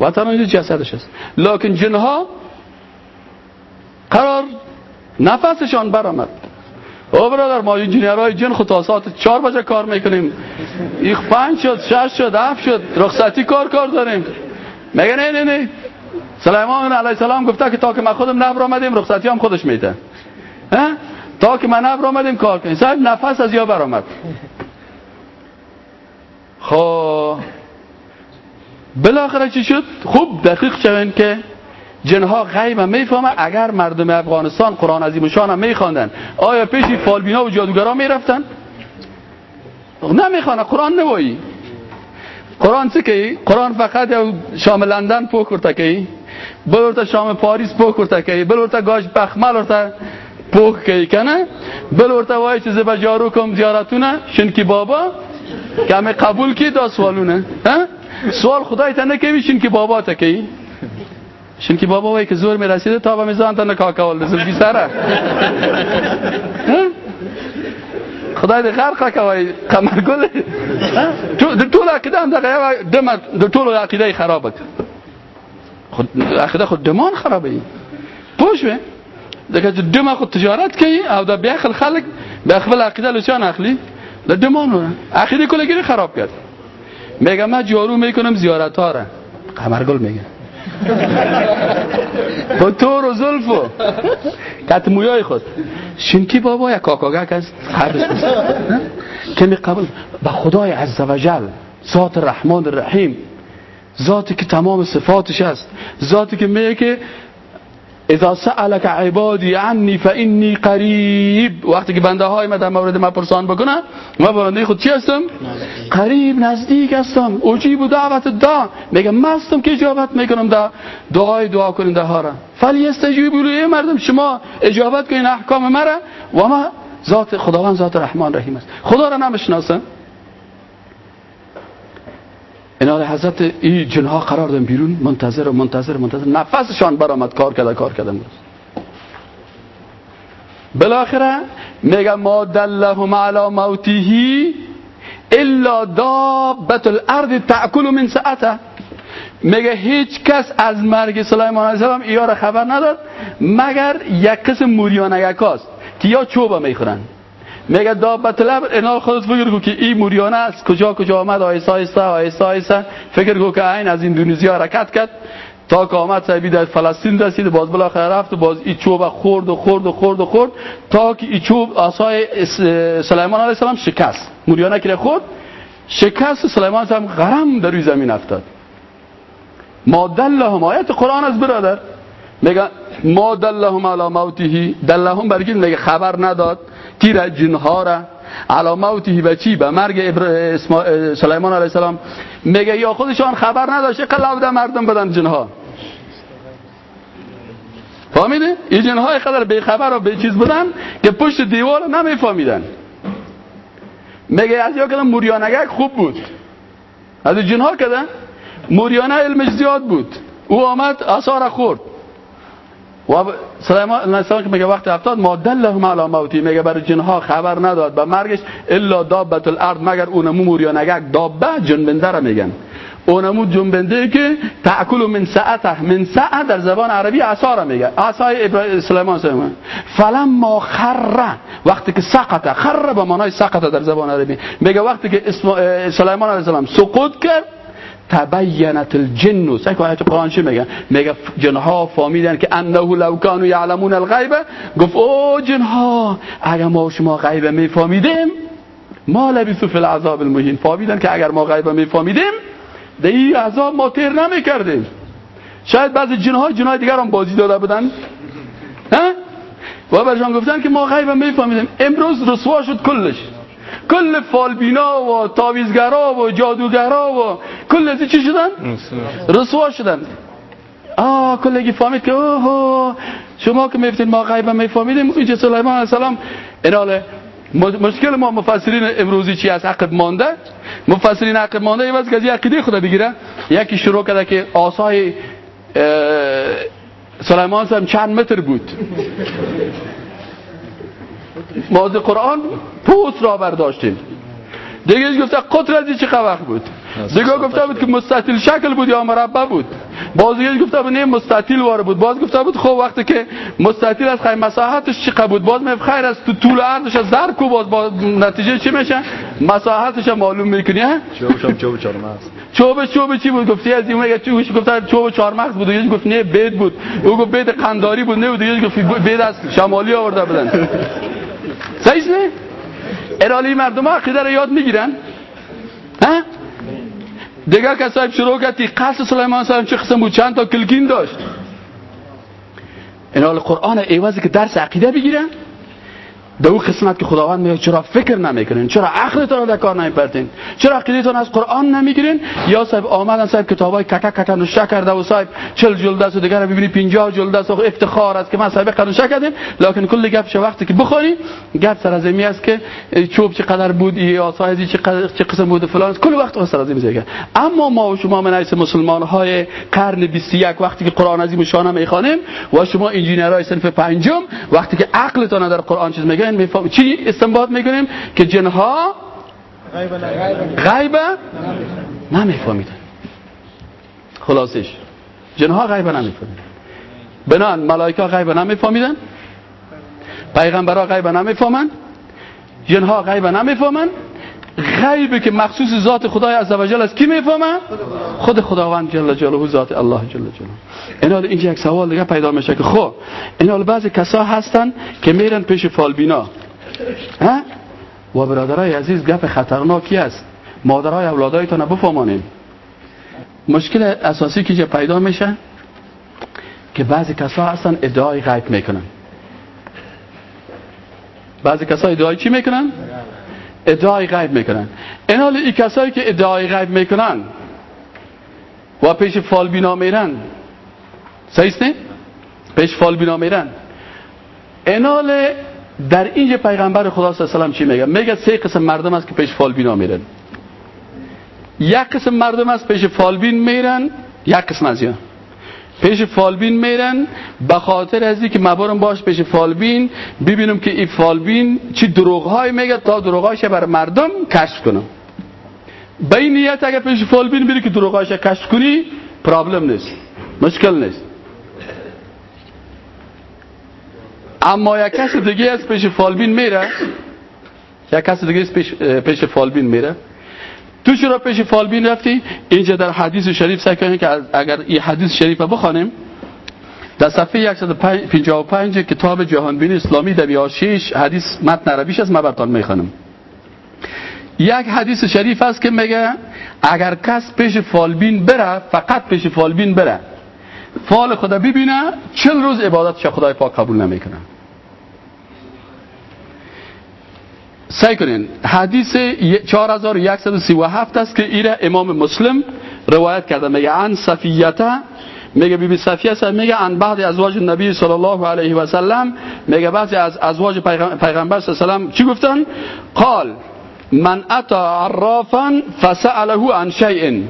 و تنها اینجا جسدش است لکن جنها قرار نفسشان برآمد. او برادر ما انجینیرهای جن خود تا چهار بجه کار می‌کنیم. ایخ پنج شد شش شد هفت شد رخصتی کار کار داریم. میگه نه نه نه. سلیمان علیه السلام گفته که تا که ما خودم نبر آمدیم رخصتی هم خودش میده. تا که ما نبر آمدیم کار کنیم. صاحب نفس از یا برآمد خب. بالاخره چی شد؟ خوب دقیق شوین که جنها غیب هم اگر مردم افغانستان قرآن عظیم شان هم میخواندن آیا پیشی فالبینا و جادوگرا می‌رفتن؟ نمی‌خوانه قرآن نوایی قرآن چه کی؟ قرآن فقط شام لندن پو کرده بلورتا شام پاریس پو کرده بلورتا گاش بخمل ورتا پو کی کنه بلورتا وای چیز بجارو کم زیارتونه؟ شنکی بابا؟ کمی قبول کی دا سوالونه سوال خدای ته نه کوي شین کې بابا ته کوي شین کې بابا وای کې زور مې رسیده تا به مې ځان ته نه کا کول زلفي سره خدای دې غرق کوي قمرګل د ټولو عقیده هم دغه دمه د ټولو عقیده خراب کړ خود عقیده خود دمان خرابې پوه شو دغه دمه خود تجارت کوي او د بیا خلک بیا خپل عقیده لوچان اخلي. د دمان عقیده کله ګری خراب کړ میگه من جارو می‌کنم زیارت ها را. قمرگل میگه. با تور و زلفو. کت مویای خود. شنکی بابا یا کاکاگک از خرش کمی قبل به خدای عزوجل ذات رحمان الرحیم. ذاتی که تمام صفاتش است. ذاتی که میگه که اذا سألك عبادی عنی فانی قریب وقتی که بنده های من در مورد من پرسان بکنم ما بنده خود چی هستم قریب نزدیک هستم اجیب دعوت دا میگم من هستم که اجابت می‌کنم دا دعای دعا کننده ها را فلی استجیبوا لی مردم شما اجابت کنین احکام مرا و ما ذات خداوند ذات رحمان رحیم است خدا را نمی‌شناسم اینا حضرت این جنها قرار دادن بیرون منتظر و منتظر و منتظر. نفسشان برآمد کار کرده کار کرده بالاخره میگه ما دلهم علی موته الا دابت الارض تاکل من ساعته. میگه هیچ کس از مرگ سلیمان علیه السلام ایار خبر نداد مگر یک قسم موریانگکاست که یا چوبه می‌خورن. میگه دابت لب اینا خودت فکر کن که این موریانه است. کجا کجا آمد؟ آیسا آیسا آیسا آیسا. فکر کن که این از اندونزیا حرکت کرد. تا که آمد سعیبی در فلسطین رسید. باز بالاخره رفت باز این چوب خورد و خورد و خورد و خورد. تا که این چوب آسای سلیمان علیه السلام شکست. موریانه که خورد. شکست سلیمان هم غرم در روی زمین افتاد. ما دلهم آیت قرآن از برادر. میگه ما دلهم علی موته دلهم برگی میگه خبر نداد. تیر جنها را علی موته و چی؟ به مرگ سلیمان علیه السلام. میگه یا خودشان خبر نداشته قلب ده مردم بدن جنها. فهمیده؟ این جنهای قدر به خبر و به چیز بودن که پشت دیوار نمیفهمیدن. میگه از یا کدام موریانگک خوب بود. از جنها کدن موریانه علمش زیاد بود. او آمد اثار خورد. و سلیمان علیه که میگه وقت افتاد ما دلهم علی موتی. میگه برای جنها خبر نداد. به مرگش الا دابت الارض مگر اونمو موریانگک دابه جنبنده را میگن. اونمو جنبنده که تاکل من ساعته من ساعه در زبان عربی عصا را میگه عصای سلیمان سلیمان. فلما خر وقتی که سقط خر به معنای سقط در زبان عربی. میگه وقتی که سلیمان علیه السلام سقوط کرد تبینت الجن. سعی کن آیت قرآن چی میگه؟ میگه جنها فهمیدن که انه لو کانوا یعلمون الغیب. گفت او جنها اگر ما شما غیب میفهمیدیم ما لبثوا فی العذاب المهین. فهمیدن که اگر ما غیب میفهمیدیم در این عذاب ما تیر نمی‌کردیم. شاید بعضی جنها جنهای دیگر هم بازی داده بودن. ها؟ و برشان گفتن که ما غیب میفهمیدیم. امروز رسوا شد کلش. کل فالبینا و تاویزگرا و جادوگرا و کل از چی شدن؟ رسوا شدن. آه کلگی فهمید که اوه شما که میفتید ما غیب میفهمیدیم. اینجا سلیمان علیه السلام؟ ایناله مشکل ما مفسرین امروزی چی از عقب مانده. مفسرین عقب مانده این که از یه عقیده خدا بگیره. یکی شروع کرده که آسای سلیمان هم چند متر بود؟ ما از قرآن پوست را برداشتیم. دیگه گفته قطر از چه وقت بود؟ دیگه گفته بود که مستطیل شکل بود یا مربع بود. باز دیگه گفته بود نه مستطیل واره بود. باز گفته بود خب وقتی که مستطیل از خیلی مساحتش چقدر بود؟ باز میگه خیر از تو طول عرضش از ضرب کو باز با نتیجه چی میشه؟ مساحتش معلوم می‌کنی ها؟ چوبشم چوب چهارم است چوب چوب چی بود؟ گفتی از این میگه چوبش گفت چوب چهار مغز بود. دیگه گفت نه بید بود. او گفت بید قنداری بود نه دیگه گفت بید از شمالی آورده بودن. صحیح نه ارالی مردم عقیده رو یاد می‌گیرن. ها؟ دیگه کسایی شروع کردی قصر سلیمان سلام چه قسم بود؟ چند تا کلگین داشت. این حال قرآن ایوازی که درس عقیده بگیرن. اون قسمت که خداوند میگه چرا فکر نمی‌کنین؟ چرا عقلتون رو در کار نمیپرتین چرا عقیدتون از قرآن نمی‌گیرین؟ یا صاحب آمدن صاحب کتابای ککک ککک نوشته کرده و صاحب 40 جلد است و دیگه ببینی 50 جلد است و افتخار است که ما صاحب قنوشه کردیم لکن کل گپش وقتی که بخوری گپ سر از این است که چوب چقدر بود یا سایزی چقدر چه قسم بود فلان کل وقت سر از میگه اما ما و شما من مسلمان های قرن 21 وقتی که قرآن عظیم شان می‌خوانیم و شما انجینرهای صنف پنجم وقتی که عقلتون در قرآن چیز میگن میفهم چی استنباط می‌کنیم؟ که جنها غیب نمیفهمیدن. خلاصش. جنها غیب نمیفهمیدن. بنان ملائکه غیب نمیفهمیدن. پیغمبرها غیب نمی‌فهمن. جنها غیب نمی‌فهمن. غیبی که مخصوص ذات خدای عزوجل است. کی می‌فهمه؟ خود خداوند جل جلاله ذات الله جل جلاله. این اینجا یک سوال دیگه پیدا میشه که خب این بعضی کسا هستن که میرن پیش فالبینا. ها؟ و برادرای عزیز گپ خطرناکی است. مادرای اولادایتون بفهمانیم مشکل اساسی که پیدا میشه که بعضی کسا هستن ادعای غیب می‌کنن. بعضی کسا ادعای چی می‌کنن؟ ادعای غیب می‌کنن. این حال این کسایی که ادعای غیب می‌کنن و پیش فالبینا میرن. صحیح نه؟ پیش فالبینا میرن. این حال در اینجا پیغمبر خدا صلی الله علیه چی میگه؟ میگه سه قسم مردم است که پیش فالبینا میرن. یک قسم مردم است پیش فالبین میرن یک قسم از یا پیش فالبین میرن به خاطر از که مبارم باش پیش فالبین ببینم که این فالبین چی دروغ میگه تا دروغ بر مردم کشف کنم. به این نیت اگر پیش فالبین بری که دروغ کشف کنی پرابلم نیست مشکل نیست. اما یک کس دیگه از پیش فالبین میره یک کس دیگه از پیش فالبین میره. تو چرا پیش فالبین رفتی. اینجا در حدیث شریف سعی کنیم که اگر این حدیث شریف بخوانیم. در صفحه 155 کتاب جهانبین اسلامی در 6 حدیث متن عربیش از مبرتان می‌خوانم. یک حدیث شریف است که میگه اگر کس پیش فالبین بره فقط پیش فالبین بره. فال خدا ببینه چل روز عبادتش خدای پاک قبول نمی‌کنه. سعی کنین. حدیث 4137 است که ایره امام مسلم روایت کرده. میگه عن صفیته میگه بی بی صفیه است. میگه عن بعض ازواج نبی صلی الله علیه و سلم میگه بعضی از ازواج پیغمبر صلی الله علیه چی گفتن؟ قال من اتا عرافا فسأله عن شیء.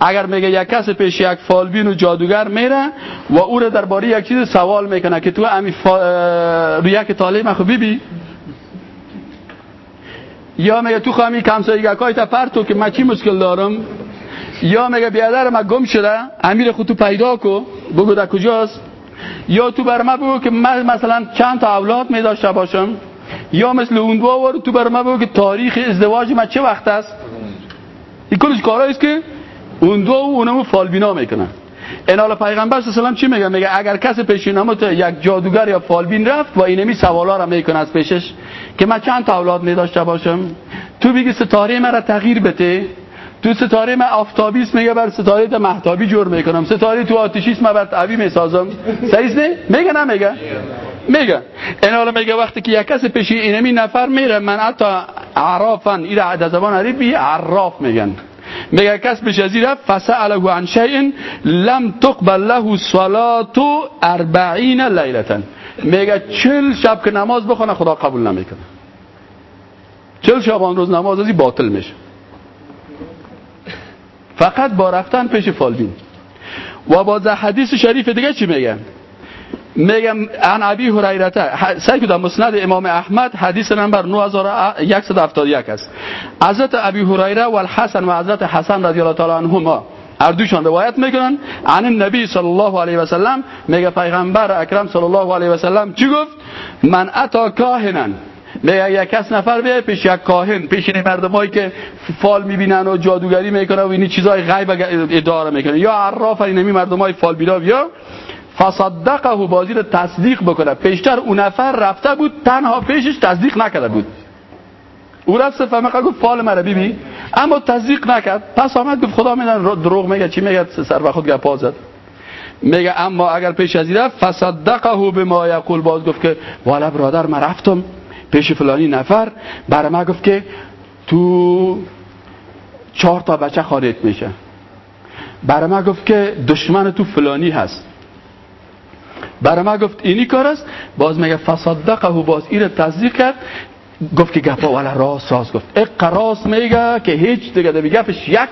اگر میگه یک کس پیش یک فالبین و جادوگر میره و او رو درباره یک چیز سوال می‌کنه که تو امی فا... روی یک طالب خو ببی یا میگه تو خواهمی کمسایگکای تا پرتو که من چی مشکل دارم؟ یا میگه بیادر ما گم شده؟ امیر خود تو پیدا کو بگو در کجاست؟ یا تو بر ما بگو که من مثلا چند تا اولاد می داشته باشم؟ یا مثل اون دو وار تو بر ما بگو که تاریخ ازدواج من چه وقت است؟ این کلش کارهایی است که اون دو اونمو فالبینا می‌کنن. این حالا پیغمبر صلی الله چی میگه؟ میگه اگر کسی پیش تو یک جادوگر یا فالبین رفت و اینمی سوالا را می‌کنه از پیشش. که من چند تا اولاد می داشته باشم تو بگی ستاره مرا تغییر بده تو ستاره من آفتابیست میگه بر ستاره تا محتابی جور می‌کنم ستاره تو آتیشیست من بر تعبی می‌سازم صحیح نه میگه نه میگه؟ میگه. این حالا میگه وقتی که یک کس پیش اینمی نفر میره من حتی عرافن این از زبان عربی عراف میگن. میگه کس پیش از رفت فسأله عن شیء لم تقبل له صلات 40 لیلتا. میگه چل شب که نماز بخونه خدا قبول نمی‌کنه. چل شب آن روز نماز ازی باطل میشه. فقط با رفتن پیش فالبین و با حدیث شریف دیگه چی میگه؟ میگم عن ابی هریره سعی کدام مسند امام احمد حدیث نمبر 9171 است. حضرت ابی هریره و الحسن و حضرت حسن رضی الله تعالی عنهما هر دوشان روایت می‌کنن عن النبی صلی الله علیه و سلم میگه پیغمبر اکرم صلی الله علیه و سلم چی گفت من اتا کاهنن میگه یک کس نفر بیه پیش یک کاهن پیش این مردمایی که فال می‌بینن و جادوگری می‌کنن و این چیزای غیب اداره می‌کنن یا عراف این مردمای فال بینا بیا فصدقه بازی رو تصدیق بکنه پیشتر اون نفر رفته بود تنها پیشش تصدیق نکرده بود او رفت فهمه گفت فال مرا بی اما تصدیق نکرد. پس آمد گفت خدا میدن دروغ میگه. چی میگه؟ سر به خود گپا زد. میگه اما اگر پیش از رفت فصدقه به ما یقول. باز گفت که والا برادر من رفتم پیش فلانی نفر. برای ما گفت که تو چهار تا بچه خارج میشه. برای ما گفت که دشمن تو فلانی هست. برای ما گفت اینی کار است؟ باز میگه فصدقه. و باز این تصدیق کرد. گفت که گفت والا راست راست گفت. اقراس میگه که هیچ دیگه دیگه گفش یک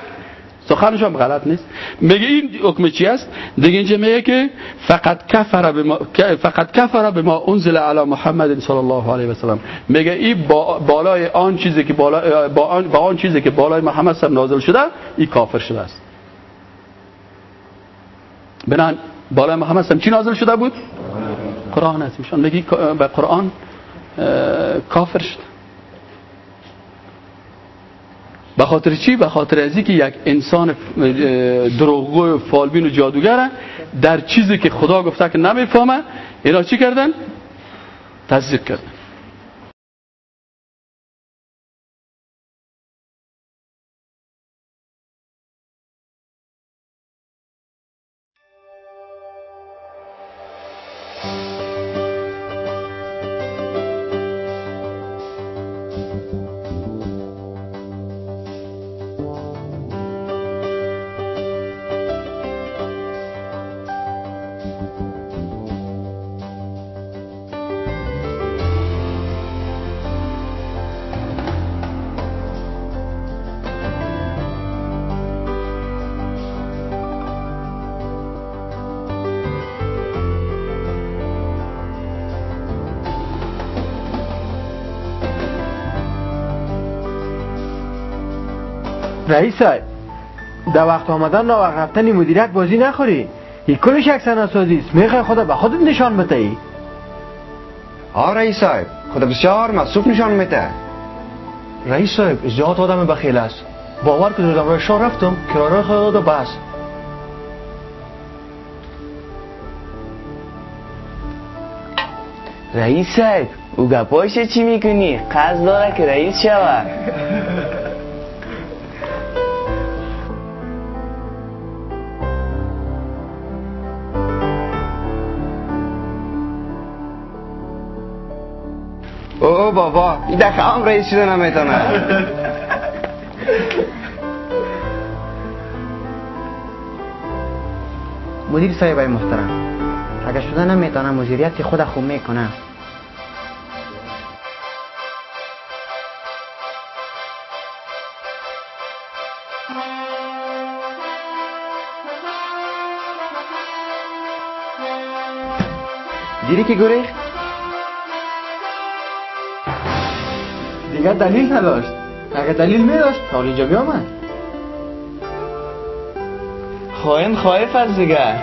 سخنش هم غلط نیست. میگه این حکم چی است؟ دیگه اینجا میگه که فقط کفر بما فقط کفر بما انزل علی محمد صلی الله علیه و سلم. میگه این با بالای آن چیزی که بالا با آن با آن چیزی که بالای محمد صلی نازل شده این کافر شده است. بنان بالای محمد صلی چی نازل شده بود؟ قرآن است. میگه به قرآن کافر شد به خاطر چی؟ به خاطر ازی که یک انسان دروغگو فالبین و جادوگره در چیزی که خدا گفته که نمی‌فهمه اینا چی کردن؟ تصدیق کردن رئیس صاحب در وقت آمدن و رفتن مدیریت بازی نخوری. این کلش یک سناسازی است. می‌خوای خدا به خودت نشان بتایی آ رئیس صاحب خدا بسیار مصروف نشان میده. رئیس صاحب ازدهات آدم بخیل است. باور که در شاه رفتم کراره خدا بس. رئیس صاحب او گپایش چی می‌کنی؟ قصد داره که رئیس شود. بابا این دفعه هم رئیس شده نمی‌تونه مدیر صاحب محترم اگر شده نمی‌تونه مدیریت خود خوب می‌کنه دیدی که گریخت؟ دیگه دلیل نداشت. اگه دلیل می داشت تا اینجا می آمد خائن خائف از دیگر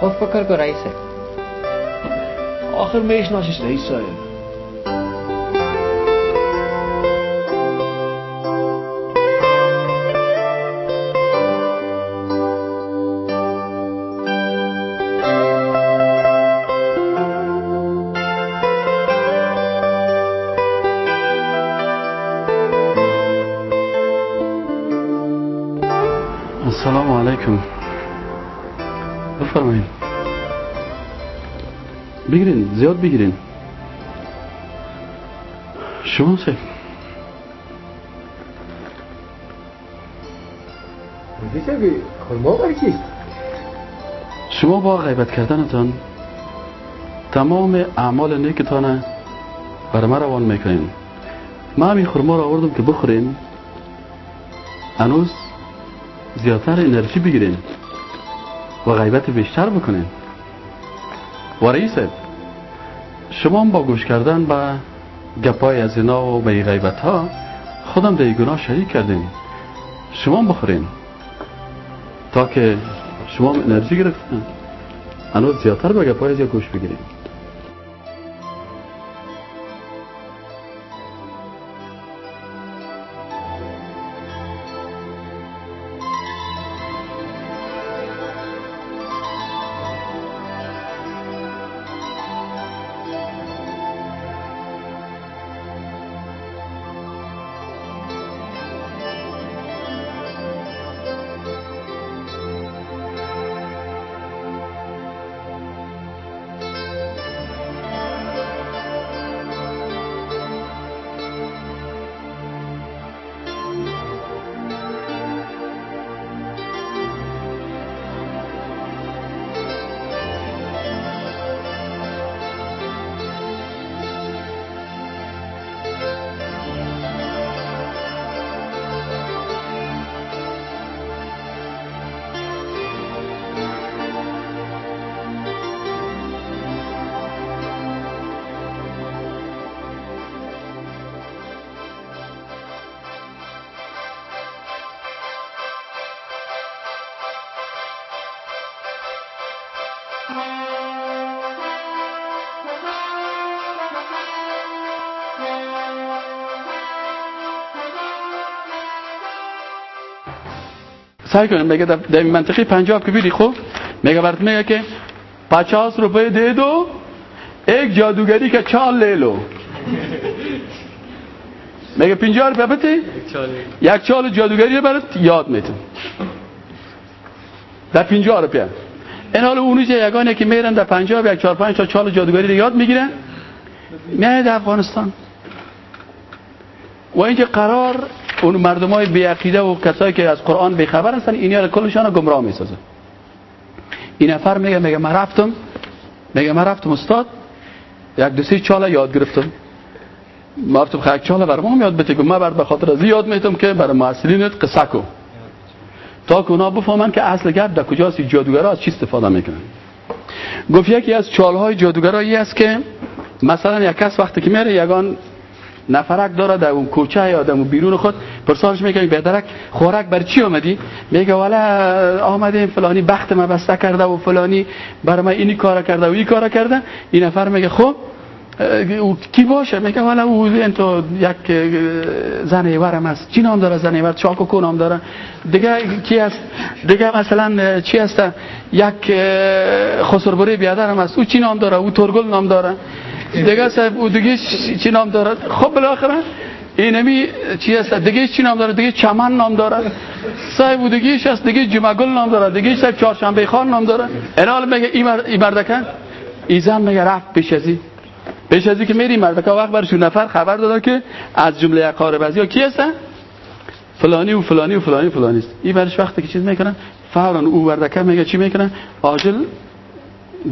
خود فکر کن رئیسه. آخر میشناسیش رئیس صاحب. زیاد بگیرین. شما سه خورما برای چیست شما با غیبت کردنتان تمام اعمال نیکتان بر ما روان می‌کنین. ما همین خورما رو آوردم که بخورین. هنوز زیادتر انرژی بگیرین و غیبت بیشتر بکنین. و رئیس شما هم با گوش کردن به گپای از اینا و به غیبت ها خودم در گناه شریک کردین شما بخورین. تا که شما انرژی گرفتین. هنوز زیادتر به گپای از گوش بگیرین سعی کنیم. میگه در این منطقه پنجاب که بیدی خب؟ میگه برات میگه که 50 روپیه ده دو یک جادوگری که چال لیلو. میگه 50 روپیه بده یک چال جادوگری برات یاد میتون در 50 روپیه. این حال اونی که یگانه که میرن در پنجاب یک چهار پنج تا چال جادوگری رو یاد می‌گیرن. میاد در افغانستان. و اینکه قرار اون مردم های بیعقیده و کسایی که از قرآن بیخبر هستن اینیا رو کلشان رو گمراه می‌سازه. این نفر میگه میگه من رفتم میگه من رفتم استاد یک دو سه چاله یاد گرفتم. رفتم خیلی چاله بر ما یاد بده من بر به خاطر از یاد میتم که برای معسلینت قصه تا که اونا بفهمن که اصل گرد در کجاست این جادوگرها از چی استفاده می‌کنن. گفت یکی از چالهای جادوگرایی است که مثلا یک کس وقتی که میره یگان نفرک داره در اون کوچه در اون بیرون خود. پرسانش میگه بهدرک خورک بر چی آمدی؟ میگه والا آمدیم فلانی بخت ما بسته کرده و فلانی برای ما اینی کار کرده و این کار کرده. این نفر میگه خب او کی باشه؟ میگه والا او این تو یک زن ایورم است چی نام داره زن ایور چاکو کو نام داره. دیگه کی است دیگه مثلا چی است یک خسربری بیادرم است او چی نام داره؟ او ترگل نام داره. دیگه صاحب او دیگه چی نام داره خب بالاخره اینمی چی است؟ دیگه چی نام داره دیگه چمن نام داره صاحب او دیگه است دیگه جمعگل نام داره دیگه صاحب چهارشنبه خان نام داره اینا میگه این مردکن ای زن میگه رفت پیش ازی پیش ازی که میری مردکه. وقت برشون نفر خبر داده که از جمله اقارب یا کی هستن فلانی و فلانی و فلانی و فلانی است. این برش وقتی که چیز می‌کنن؟ فورا او مردکه میگه چی می‌کنن؟ آجل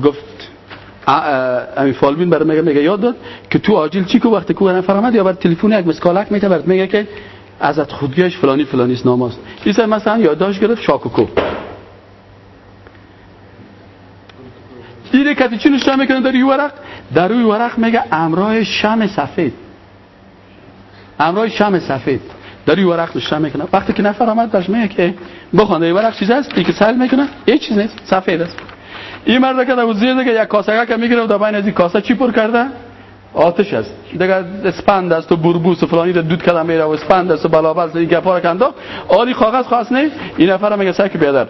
گفت همین فالبین برای میگه میگه یاد داد که تو آجیل چی که وقتی که نفر آمد؟ یا بر تلفن یک مسکالک میته برات میگه که ازت خودگیش فلانی فلانی است این مثلا یادداشت گرفت شاکوکو. دیده کتی چی نشان می‌کنه؟ در ورق؟ در روی ورق میگه امرای شم سفید. امرای شم سفید. در روی ورق می‌کنه. وقتی که نفر آمد برش میگه که بخوان این ورق چیز هست؟ که سهل می‌کنه؟ هیچ چیز نیست. سفید است. این مرد که در زیر دیگه یک کاسه که می‌گیره و در بین از این کاسه چی پر کرده؟ آتش است. دیگه اسپند است و بربوس و فلانی رو دود کردن میره و اسپند است و بلابل این گپا رو کنده آری کاغذ خواست نه این نفر میگه که بیادر.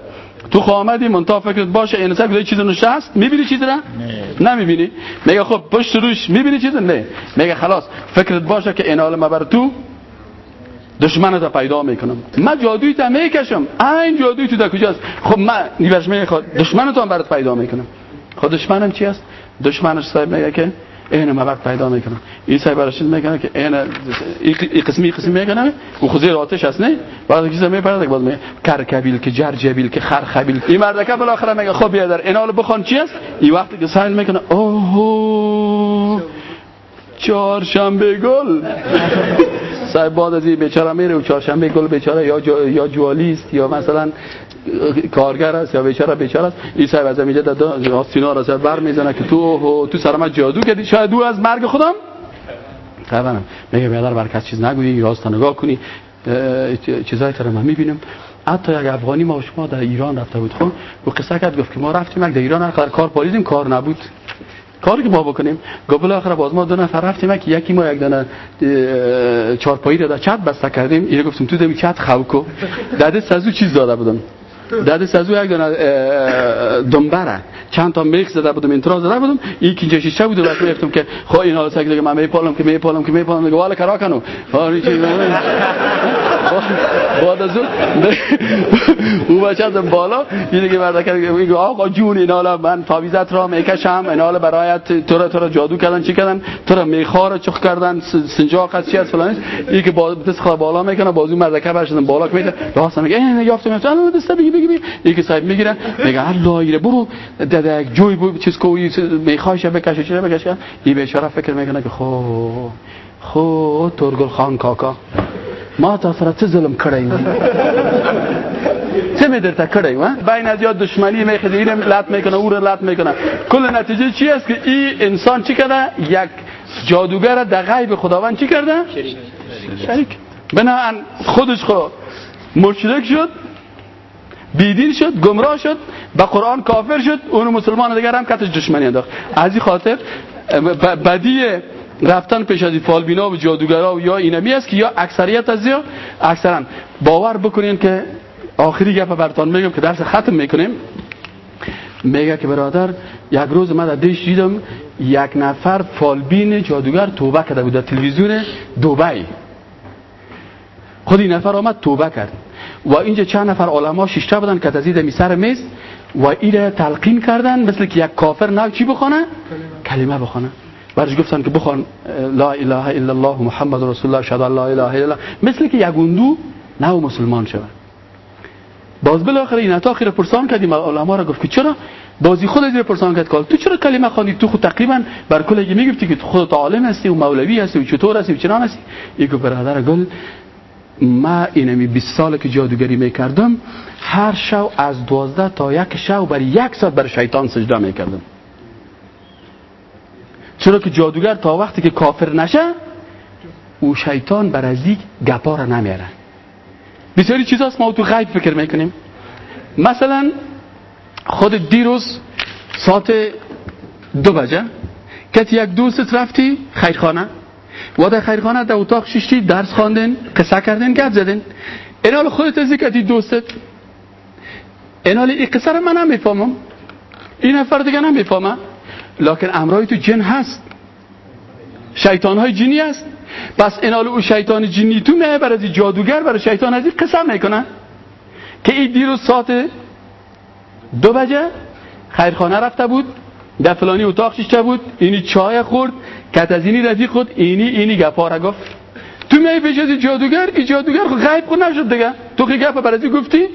تو خو آمدی منتها فکرت باشه این که چیز نشه است می‌بینی چیزی نه؟ نمی‌بینی. میگه خب پشت روش. می‌بینی چیز نه؟ میگه خلاص فکرت باشه که این حال ما بر تو دشمنت پیدا می‌کنم. من جادوی تا می‌کشم. این جادوی تو در کجاست؟ خب من نیوش میگه خب دشمنت هم برات پیدا می‌کنم. خب دشمنم چی است دشمنش صاحب میگه که این ما وقت پیدا می‌کنم. این صاحب برش می‌کنه که این این قسمی قسمی می‌کنه و خود زیر آتش است نه؟ بعد چیزا میپرده باز می کر کبیل که جر جبیل که خر خبیل این مردکه بالاخره میگه خب بیا در اینال بخوان چی است این وقتی که سهل می‌کنه اوه! چهارشنبه گل. صاحب بعد از این بیچاره میره و چهارشنبه گل بیچاره یا یا جوالیست یا مثلا کارگر است یا بیچاره بیچاره است. این صاحب از اینجا در آستینا را بر می‌زنه که تو تو سر من جادو کردی. شاید دو از مرگ خودم؟ خبرم. میگه بیادر بر کس چیز نگویی راست نگاه کنی. چیزای تر من می‌بینم. حتی یک افغانی ما شما در ایران رفته بود خب و قصه کرد گفت که ما رفتیم در ایران هر کار پالیدیم کار نبود. کاری که ما بکنیم؟ گفت آخر باز ما دو نفر رفتیم که یکی ما یک دانه چهارپایی رو در چت بسته کردیم. اینو گفتیم تو دمی چت خوکو داده سازو چیز داده بودم. داده سازو یک دانه دنبره. چند تا میخ زده بودم انتراز زده بودم. این که اینجا شیشه بود بعد گفتم که خب این حالا سگ دیگه من میپالم که میپالم که میپالم. دیگه والا کرا کنو بعد از اون او بچه از بالا این دیگه مرد کرد آقا جون این حالا من تاویزت را می‌کشم این حالا برایت تو را تو را جادو کردن چی کردن؟ تو را میخار چخ کردن سنجاق از چی از فلان این که با دست خلا بالا می‌کنه بازو مرد برشدن بالا میده راست میگه این یافتم یافتم. دست بگی بگی بگی. این که صاحب می‌گیره میگه الله برو دده جوی بو چیز کوی میخواش بکشه چه بکشه. این بیچاره فکر می‌کنه که خو خو تورگل خان کاکا. ما تا سره چه ظلم کړی چه می درته کړی و بین از یاد دشمنی می‌خواد اینم لط می‌کنه او رو لط می‌کنه. کل نتیجه چی است که این انسان چی کرده؟ یک جادوگر در غیب خداوند چی کرده؟ شریک. بنابراین خودش خو مشرک شد بیدین شد گمراه شد به قرآن کافر شد اون مسلمان دیگر هم کتش دشمنی انداخت. از این خاطر بدی رفتن پیش از فالبینا و جادوگرا و یا اینمی است که یا اکثریت از یا اکثرا. باور بکنین که آخری گپ براتون میگم که درس ختم می‌کنیم. میگه که برادر یک روز من در دیش دیدم یک نفر فالبین جادوگر توبه کرده بود. در تلویزیون دوبای خود این نفر آمد توبه کرد. و اینجا چند نفر علما شیشته بودن که تزید می سر میز و این تلقین کردن مثل که یک کافر نه چی بخونه؟ کلمه بخونه. برش گفتن که بخوان لا اله الا الله محمد رسول الله اشهد ان لا اله الا الله. مثل که یک گوندو نه مسلمان شود. باز بالاخره این اتا اخیر پرسان کردیم علما را گفت که چرا؟ بازی خود از پرسان کرد تو چرا کلمه خوانی؟ تو خود تقریبا بر کل می‌گفتی که تو خودت عالم هستی و مولوی هستی و چطور هستی و چنان هستی. یک برادر گل ما اینمی 20 سال که جادوگری می‌کردم هر شو از دوازده تا یک شو بر یک ساعت بر شیطان سجده می‌کردم. چرا که جادوگر تا وقتی که کافر نشه او شیطان بر از گپا را نمیاره. بسیاری چیز هست ما تو غیب فکر می‌کنیم. مثلا خود دیروز ساعت دو بجه که یک دوست رفتی خیرخانه. و در خیرخانه در اتاق ششتی درس خواندن قصه کردن گپ زدن اینال خودت از کتی دوستت. اینال این قصه رو من هم می‌فهمم این نفر دیگه نمی‌فهمم لکن امرای تو جن هست. شیطان های جنی هست. پس اینال او شیطان جنی تو نه برای جادوگر برای شیطان از این قسم می‌کنن. که این دیروز ساعت دو بجه خیرخانه رفته بود در فلانی اتاق شیشته بود اینی چای خورد کت از اینی رفیق خود اینی اینی گپا گفت. تو می پیش از جادوگر این جادوگر خود غیب خود نشد دیگه. تو که گپ برای گفتی؟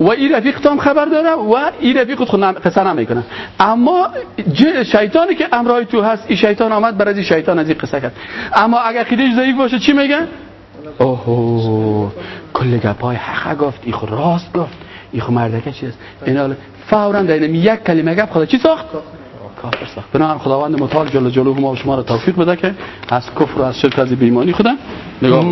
و این رفیق تام خبر داره و این رفیق خود قصه نمی‌کنه اما شیطانی که امرای تو هست این شیطان آمد برای این شیطان از این قصه کرد. اما اگر خیدش ضعیف باشه چی میگه اوه کل گپای حق گفت این خود راست گفت. این خود مردکه چی است؟ اینا فورا در یک کلمه گپ خدا. چی ساخت؟ کافر ساخت. بنابراین خداوند متعال جل جلاله ما شما را توفیق بده که از کفر و از شرک از بیمانی خودم نگاه.